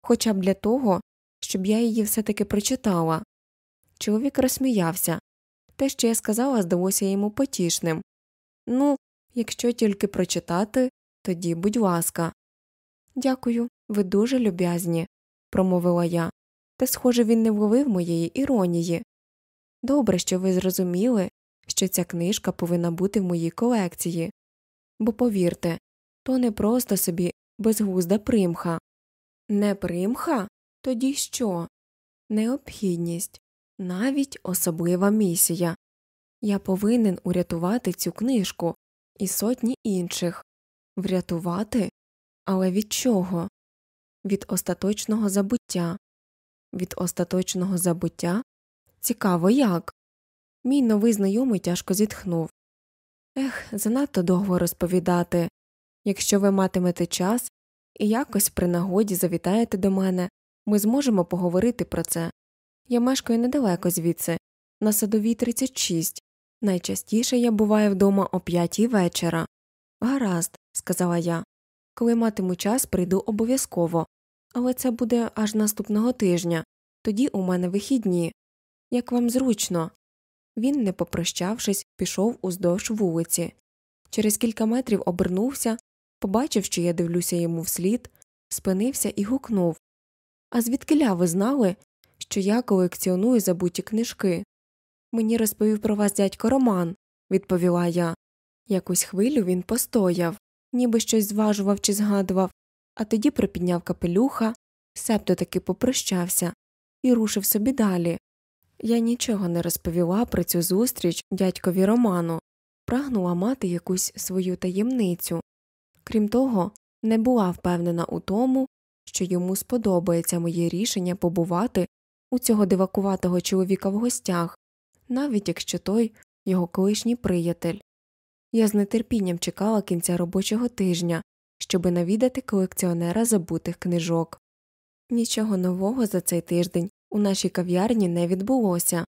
хоча б для того, щоб я її все таки прочитала. Чоловік розсміявся. Те, що я сказала, здалося йому потішним. Ну, якщо тільки прочитати, тоді будь ласка. Дякую, ви дуже люб'язні, промовила я, та, схоже, він не вловив моєї іронії. Добре, що ви зрозуміли, що ця книжка повинна бути в моїй колекції, бо повірте, то не просто собі безглузда примха. Не примха? Тоді що? Необхідність, навіть особлива місія. Я повинен урятувати цю книжку і сотні інших. Врятувати? Але від чого? Від остаточного забуття. Від остаточного забуття? Цікаво як. Мій новий знайомий тяжко зітхнув. Ех, занадто довго розповідати. Якщо ви матимете час і якось при нагоді завітаєте до мене, ми зможемо поговорити про це. Я мешкаю недалеко звідси, на садовій 36. Найчастіше я буваю вдома о п'ятій вечора. Гаразд, сказала я. Коли матиму час, прийду обов'язково, але це буде аж наступного тижня, тоді у мене вихідні. Як вам зручно. Він, не попрощавшись, пішов уздовж вулиці. Через кілька метрів обернувся, побачив, що я дивлюся йому вслід, спинився і гукнув А звідкиля ви знали, що я колекціоную забуті книжки? Мені розповів про вас дядько Роман, відповіла я. Якусь хвилю він постояв, ніби щось зважував чи згадував, а тоді припідняв капелюха, септо таки попрощався і рушив собі далі. Я нічого не розповіла про цю зустріч дядькові Роману, прагнула мати якусь свою таємницю. Крім того, не була впевнена у тому, що йому сподобається моє рішення побувати у цього дивакуватого чоловіка в гостях, навіть якщо той його колишній приятель. Я з нетерпінням чекала кінця робочого тижня, щоби навідати колекціонера забутих книжок. Нічого нового за цей тиждень у нашій кав'ярні не відбулося.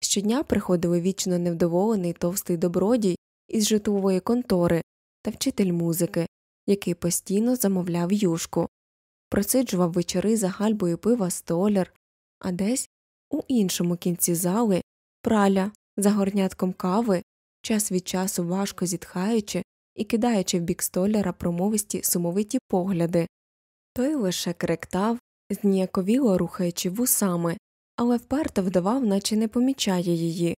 Щодня приходили вічно невдоволений товстий добродій із житлової контори та вчитель музики, який постійно замовляв юшку, просиджував вечори за гальбою пива столяр, а десь у іншому кінці зали праля за горнятком кави, час від часу важко зітхаючи і кидаючи в бік столяра промовисті сумовиті погляди. Той лише кректав, зніяковіло рухаючи вусами, але вперто вдавав, наче не помічає її.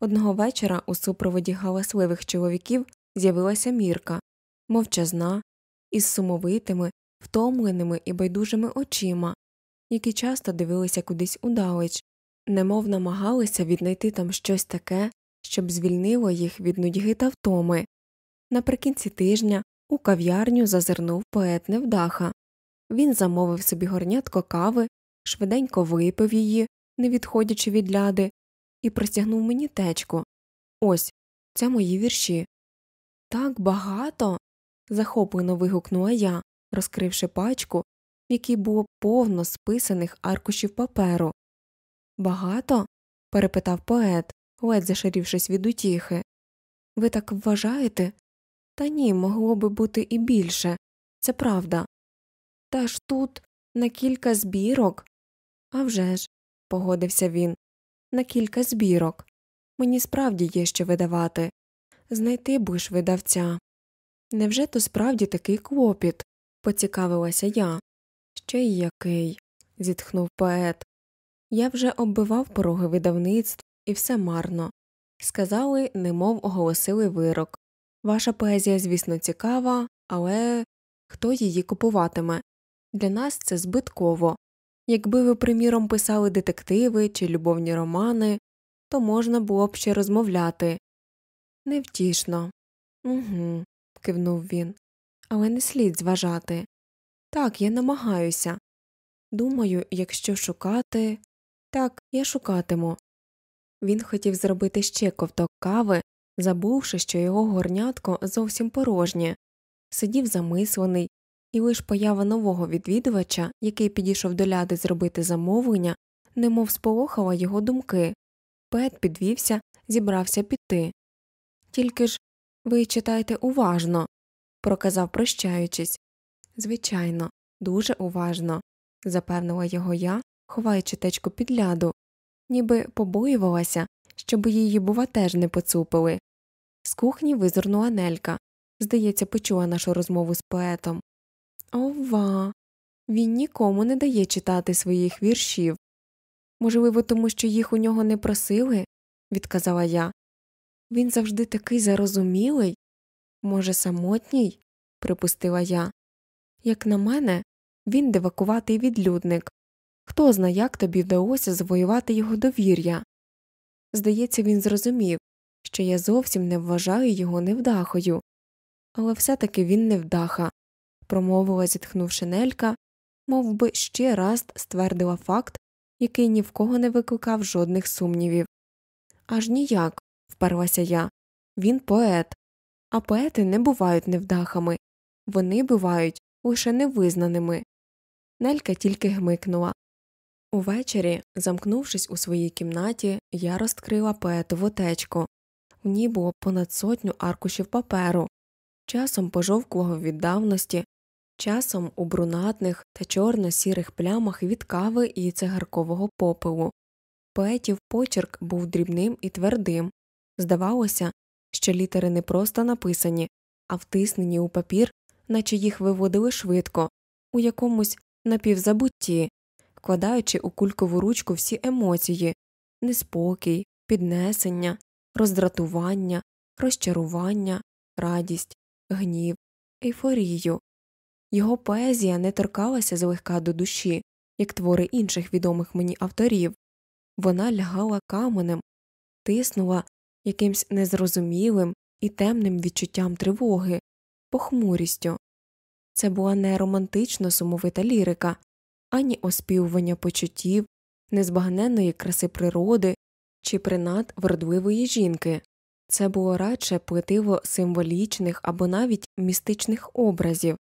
Одного вечора у супроводі галасливих чоловіків з'явилася мірка, мовчазна, із сумовитими, втомленими і байдужими очима, які часто дивилися кудись удалеч, немов намагалися віднайти там щось таке, щоб звільнило їх від нудьги та втоми. Наприкінці тижня у кав'ярню зазирнув поет невдаха. Він замовив собі горнятко кави, швиденько випив її, не відходячи від ляди, і простягнув мені течку. Ось це мої вірші. Так багато. захоплено вигукнула я, розкривши пачку, в якій було повно списаних аркушів паперу. Багато? перепитав поет, ледь зашарівшись від утіхи. Ви так вважаєте? Та ні, могло би бути і більше. Це правда. Та ж тут на кілька збірок. «А вже ж», – погодився він, на кілька збірок. Мені справді є що видавати. Знайти будеш видавця. Невже то справді такий клопіт? поцікавилася я. Ще й який. зітхнув поет. Я вже оббивав пороги видавництв, і все марно. Сказали, немов оголосили вирок. Ваша поезія, звісно, цікава, але хто її купуватиме? Для нас це збитково. Якби ви, приміром, писали детективи чи любовні романи, то можна було б ще розмовляти. Невтішно. Угу, кивнув він. Але не слід зважати. Так, я намагаюся. Думаю, якщо шукати. Так, я шукатиму. Він хотів зробити ще ковток кави, забувши, що його горнятко зовсім порожнє, сидів замислений, і лиш поява нового відвідувача, який підійшов до ляди зробити замовлення, немов сполохала його думки. Пет підвівся, зібрався піти. Тільки ж ви читайте уважно, проказав, прощаючись. Звичайно, дуже уважно, запевнила його я, ховаючи течку під ляду, ніби побоювалася, щоб її, бува, теж не поцупили. З кухні визирнула Нелька. Здається, почула нашу розмову з поетом. Ова. Він нікому не дає читати своїх віршів. Можливо, тому що їх у нього не просили, відказала я. Він завжди такий зарозумілий. Може, самотній, припустила я. Як на мене, він дивакуватий відлюдник. Хто зна, як тобі вдалося завоювати його довір'я. Здається, він зрозумів, що я зовсім не вважаю його невдахою, але все таки він невдаха, промовила зітхнувши Нелька, мов би ще раз ствердила факт, який ні в кого не викликав жодних сумнівів. Аж ніяк, вперлася я, він поет, а поети не бувають невдахами, вони бувають лише невизнаними. Нелька тільки гмикнула. Увечері, замкнувшись у своїй кімнаті, я розкрила поетову течку. В ній було понад сотню аркушів паперу, часом пожовклого від давності, часом у брунатних та чорно сірих плямах від кави і цигаркового попелу. Поетів почерк був дрібним і твердим. Здавалося, що літери не просто написані, а втиснені у папір, наче їх виводили швидко, у якомусь напівзабутті, вкладаючи у кулькову ручку всі емоції неспокій, піднесення, роздратування, розчарування, радість, гнів, ейфорію. Його поезія не торкалася злегка до душі, як твори інших відомих мені авторів, вона лягала каменем, тиснула якимсь незрозумілим і темним відчуттям тривоги, похмурістю. Це була не романтично сумовита лірика, ані оспівування почуттів, незбагненної краси природи чи принад вродливої жінки, це було радше плетиво символічних або навіть містичних образів,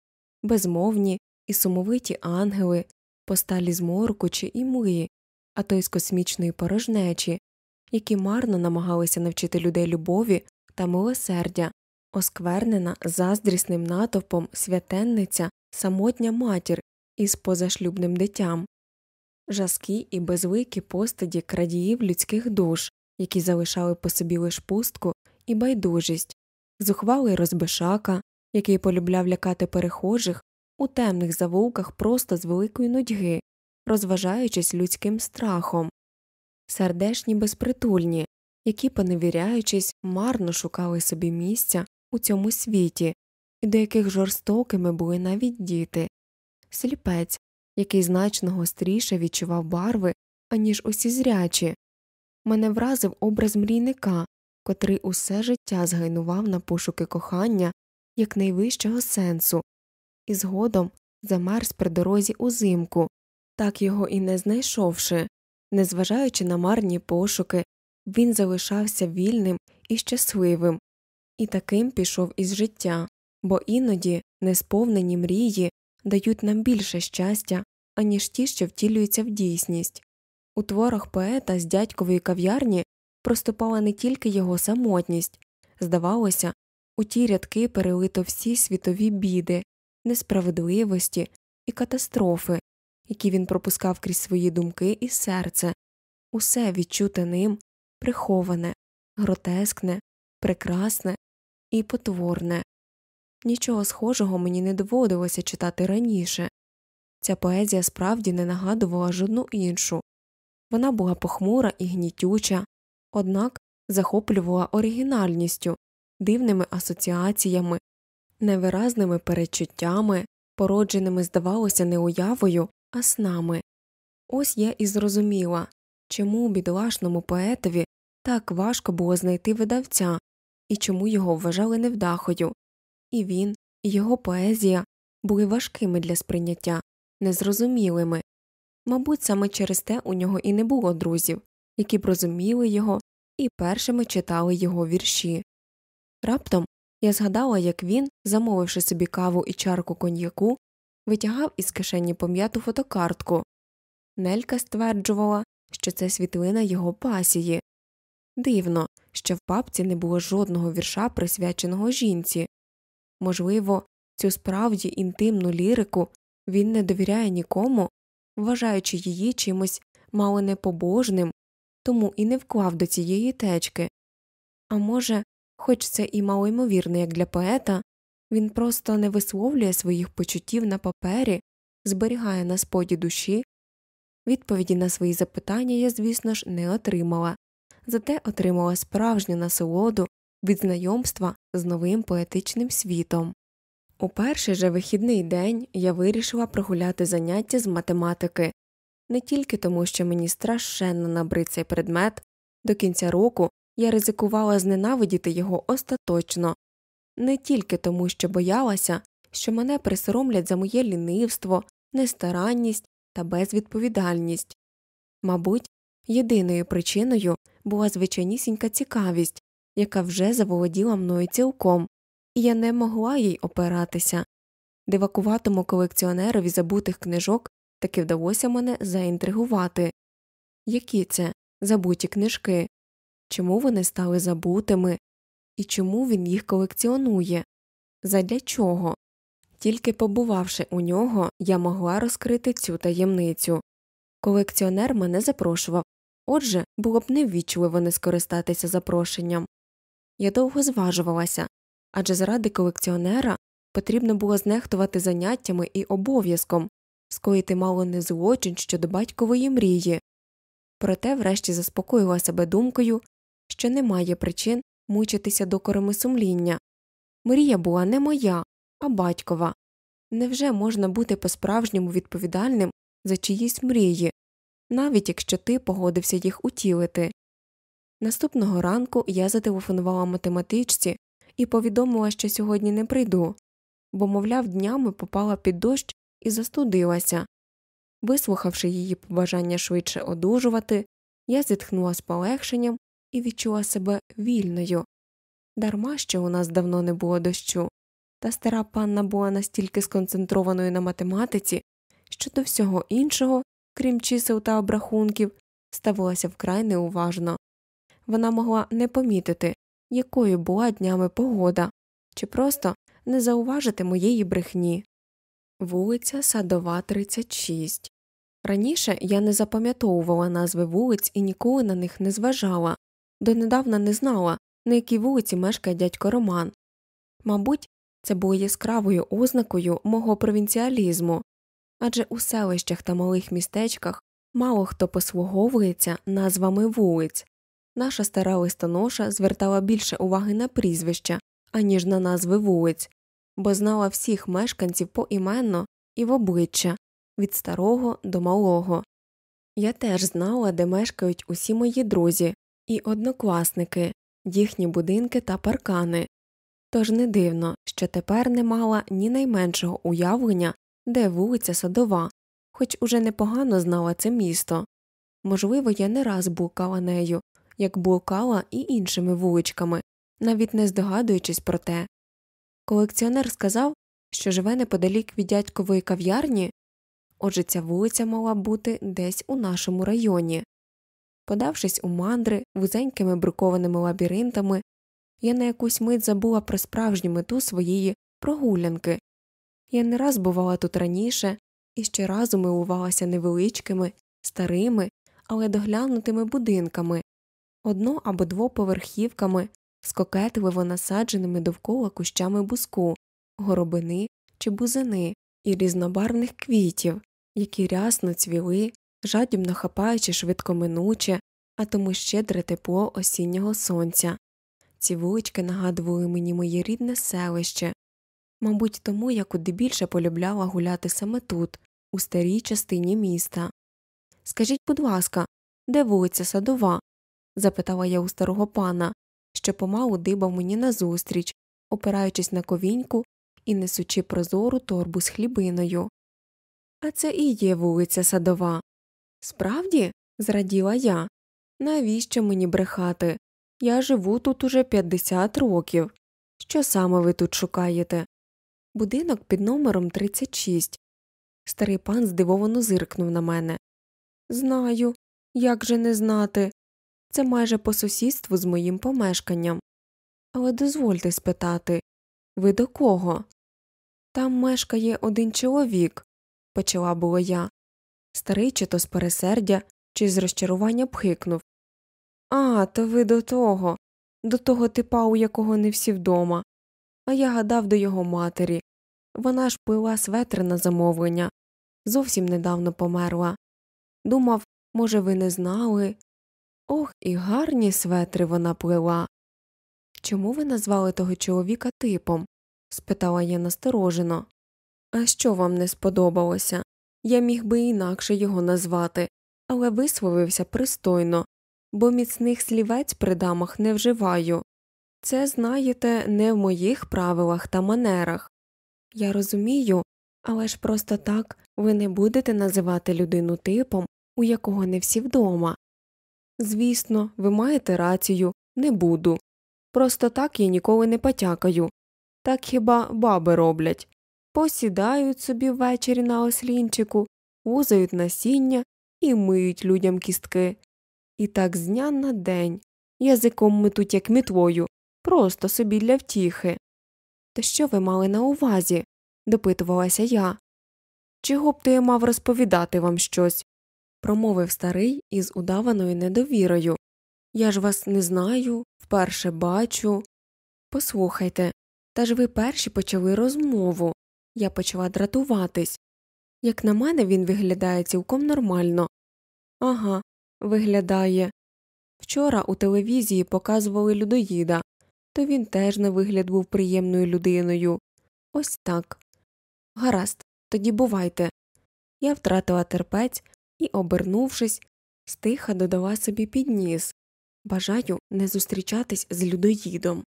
безмовні і сумовиті ангели, посталі з морку чи імли, а то й з космічної порожнечі, які марно намагалися навчити людей любові та милосердя, осквернена заздрісним натовпом святенниця, самотня матір із позашлюбним дитям, жаскі і безликі постаді крадіїв людських душ, які залишали по собі лиш пустку і байдужість, зухвалий розбишака, який полюбляв лякати перехожих у темних завулках просто з великої нудьги, розважаючись людським страхом, сердешні безпритульні, які, поневіряючись, марно шукали собі місця у цьому світі, і до яких жорстокими були навіть діти, сліпець, який значно гостріше відчував барви, аніж усі зрячі. Мене вразив образ мрійника, котрий усе життя згайнував на пошуки кохання як найвищого сенсу, і згодом замерз при дорозі узимку, так його і не знайшовши, незважаючи на марні пошуки, він залишався вільним і щасливим, і таким пішов із життя, бо іноді несповнені мрії дають нам більше щастя, аніж ті, що втілюються в дійсність. У творах поета з дядькової кав'ярні проступала не тільки його самотність, здавалося, у ті рядки перелито всі світові біди, несправедливості і катастрофи, які він пропускав крізь свої думки і серце, усе відчуте ним, приховане, гротескне, прекрасне і потворне. Нічого схожого мені не доводилося читати раніше. Ця поезія справді не нагадувала жодну іншу. Вона була похмура і гнітюча, однак захоплювала оригінальністю, дивними асоціаціями, невиразними перечуттями, породженими, здавалося, не уявою, а снами. Ось я і зрозуміла, чому бідолашному поетові так важко було знайти видавця і чому його вважали невдахою, і він, і його поезія були важкими для сприйняття, незрозумілими. Мабуть, саме через те у нього і не було друзів, які б розуміли його і першими читали його вірші. Раптом я згадала, як він, замовивши собі каву і чарку коньяку, витягав із кишені пом'яту фотокартку. Нелька стверджувала, що це світлина його пасії. Дивно, що в папці не було жодного вірша, присвяченого жінці. Можливо, цю справді інтимну лірику він не довіряє нікому, вважаючи її чимось мало непобожним, тому і не вклав до цієї течки. А може, хоч це і малоймовірно, як для поета, він просто не висловлює своїх почуттів на папері, зберігає на споді душі. Відповіді на свої запитання я, звісно ж, не отримала, зате отримала справжню насолоду від знайомства з новим поетичним світом. У перший же вихідний день я вирішила прогуляти заняття з математики не тільки тому, що мені страшенно набрид цей предмет, до кінця року я ризикувала зненавидіти його остаточно, не тільки тому, що боялася, що мене присоромлять за моє лінивство, нестаранність та безвідповідальність. Мабуть, єдиною причиною була звичайнісінька цікавість, яка вже заволоділа мною цілком, і я не могла їй опиратися. Дивакуватому колекціонерові забутих книжок таки вдалося мене заінтригувати. Які це забуті книжки? Чому вони стали забутими? І чому він їх колекціонує? Задля чого? Тільки побувавши у нього, я могла розкрити цю таємницю. Колекціонер мене запрошував, отже, було б неввічливо не скористатися запрошенням. Я довго зважувалася адже заради колекціонера потрібно було знехтувати заняттями і обов'язком, скоїти мало не злочин щодо батькової мрії. Проте врешті заспокоїла себе думкою, що немає причин мучитися докорами сумління. Мрія була не моя, а батькова. Невже можна бути по справжньому відповідальним за чиїсь мрії, навіть якщо ти погодився їх утілити? Наступного ранку я зателефонувала математичці і повідомила, що сьогодні не прийду, бо, мовляв, днями попала під дощ і застудилася. Вислухавши її побажання швидше одужувати, я зітхнула з полегшенням і відчула себе вільною. Дарма що у нас давно не було дощу, та стара панна була настільки сконцентрованою на математиці, що до всього іншого, крім чисел та обрахунків, ставилася вкрай неуважно. Вона могла не помітити, якою була днями погода, чи просто не зауважити моєї брехні. Вулиця Садова, 36. Раніше я не запам'ятовувала назви вулиць і ніколи на них не зважала, донедавна не знала, на якій вулиці мешкає дядько Роман. Мабуть, це було яскравою ознакою мого провінціалізму адже у селищах та малих містечках мало хто послуговується назвами вулиць. Наша стара листоноша звертала більше уваги на прізвища, аніж на назви вулиць, бо знала всіх мешканців поіменно і в обличчя від старого до малого. Я теж знала, де мешкають усі мої друзі і однокласники, їхні будинки та паркани, тож не дивно, що тепер не мала ні найменшого уявлення, де вулиця Садова, хоч уже непогано знала це місто. Можливо, я не раз блукала нею, як блукала і іншими вуличками, навіть не здогадуючись про те. Колекціонер сказав, що живе неподалік від дядькової кав'ярні, отже ця вулиця мала бути десь у нашому районі. Подавшись у мандри вузенькими брукованими лабіринтами, я на якусь мить забула про справжню мету своєї прогулянки. Я не раз бувала тут раніше і ще разу милувалася невеличкими, старими, але доглянутими будинками, одно або двоповерхівками з кокетливо насадженими довкола кущами буску, горобини чи бузини і різнобарвних квітів, які рясно цвіли, жадібно хапаючи швидкоминуче, а тому щедре тепло осіннього сонця. Ці вулички нагадували мені моє рідне селище, мабуть, тому я куди більше полюбляла гуляти саме тут, у старій частині міста. Скажіть, будь ласка, де вулиця Садова? запитала я у старого пана, що помалу дибав мені назустріч, опираючись на ковіньку і несучи прозору торбу з хлібиною. А це і є вулиця Садова. Справді? зраділа я. Навіщо мені брехати? Я живу тут уже 50 років. Що саме ви тут шукаєте? Будинок під номером 36. Старий пан здивовано зиркнув на мене. Знаю, як же не знати. Це майже по сусідству з моїм помешканням. Але дозвольте спитати ви до кого? Там мешкає один чоловік, почала було я. Старий чи то з пересердя, чи з розчарування пхикнув. А, то ви до того, до того типа, у якого не всі вдома. А я гадав до його матері. Вона ж плила светри на замовлення, зовсім недавно померла. Думав, може, ви не знали. Ох, і гарні светри вона плела. Чому ви назвали того чоловіка типом? спитала я насторожено. А що вам не сподобалося? Я міг би інакше його назвати, але висловився пристойно, бо міцних слівець при дамах не вживаю. Це, знаєте, не в моїх правилах та манерах. Я розумію, але ж просто так ви не будете називати людину типом, у якого не всі вдома. Звісно, ви маєте рацію, не буду. Просто так я ніколи не потякаю. Так хіба баби роблять посідають собі ввечері на ослінчику, вузають насіння і миють людям кістки. І так з дня на день, язиком метуть, як мітлою, просто собі для втіхи. То що ви мали на увазі? допитувалася я. Чого б то я мав розповідати вам щось? промовив старий із удаваною недовірою. Я ж вас не знаю, вперше бачу. Послухайте, та ж ви перші почали розмову. Я почала дратуватись. Як на мене, він виглядає цілком нормально. Ага, виглядає. Вчора у телевізії показували людоїда, то він теж на вигляд був приємною людиною. Ось так. Гаразд, тоді бувайте. Я втратила терпець і, обернувшись, стиха додала собі підніс Бажаю не зустрічатись з людоїдом.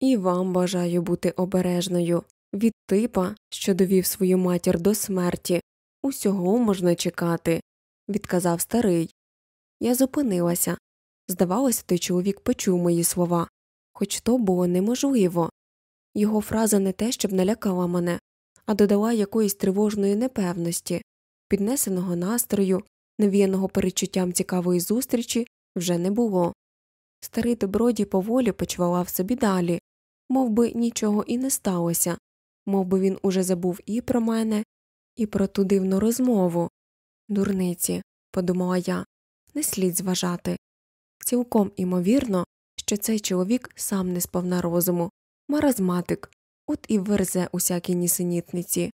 І вам бажаю бути обережною. Від типа, що довів свою матір до смерті, усього можна чекати, відказав старий. Я зупинилася. Здавалося, той чоловік почув мої слова, хоч то було неможливо. Його фраза не те, щоб налякала мене, а додала якоїсь тривожної непевності, піднесеного настрою, навіяного перечуттям цікавої зустрічі, вже не було. Старий добродій поволі почвалав собі далі, мов би нічого і не сталося, мов би він уже забув і про мене, і про ту дивну розмову. Дурниці, подумала я, не слід зважати. Цілком імовірно, що цей чоловік сам не сповна розуму, маразматик, от і верзе усякі нісенітниці.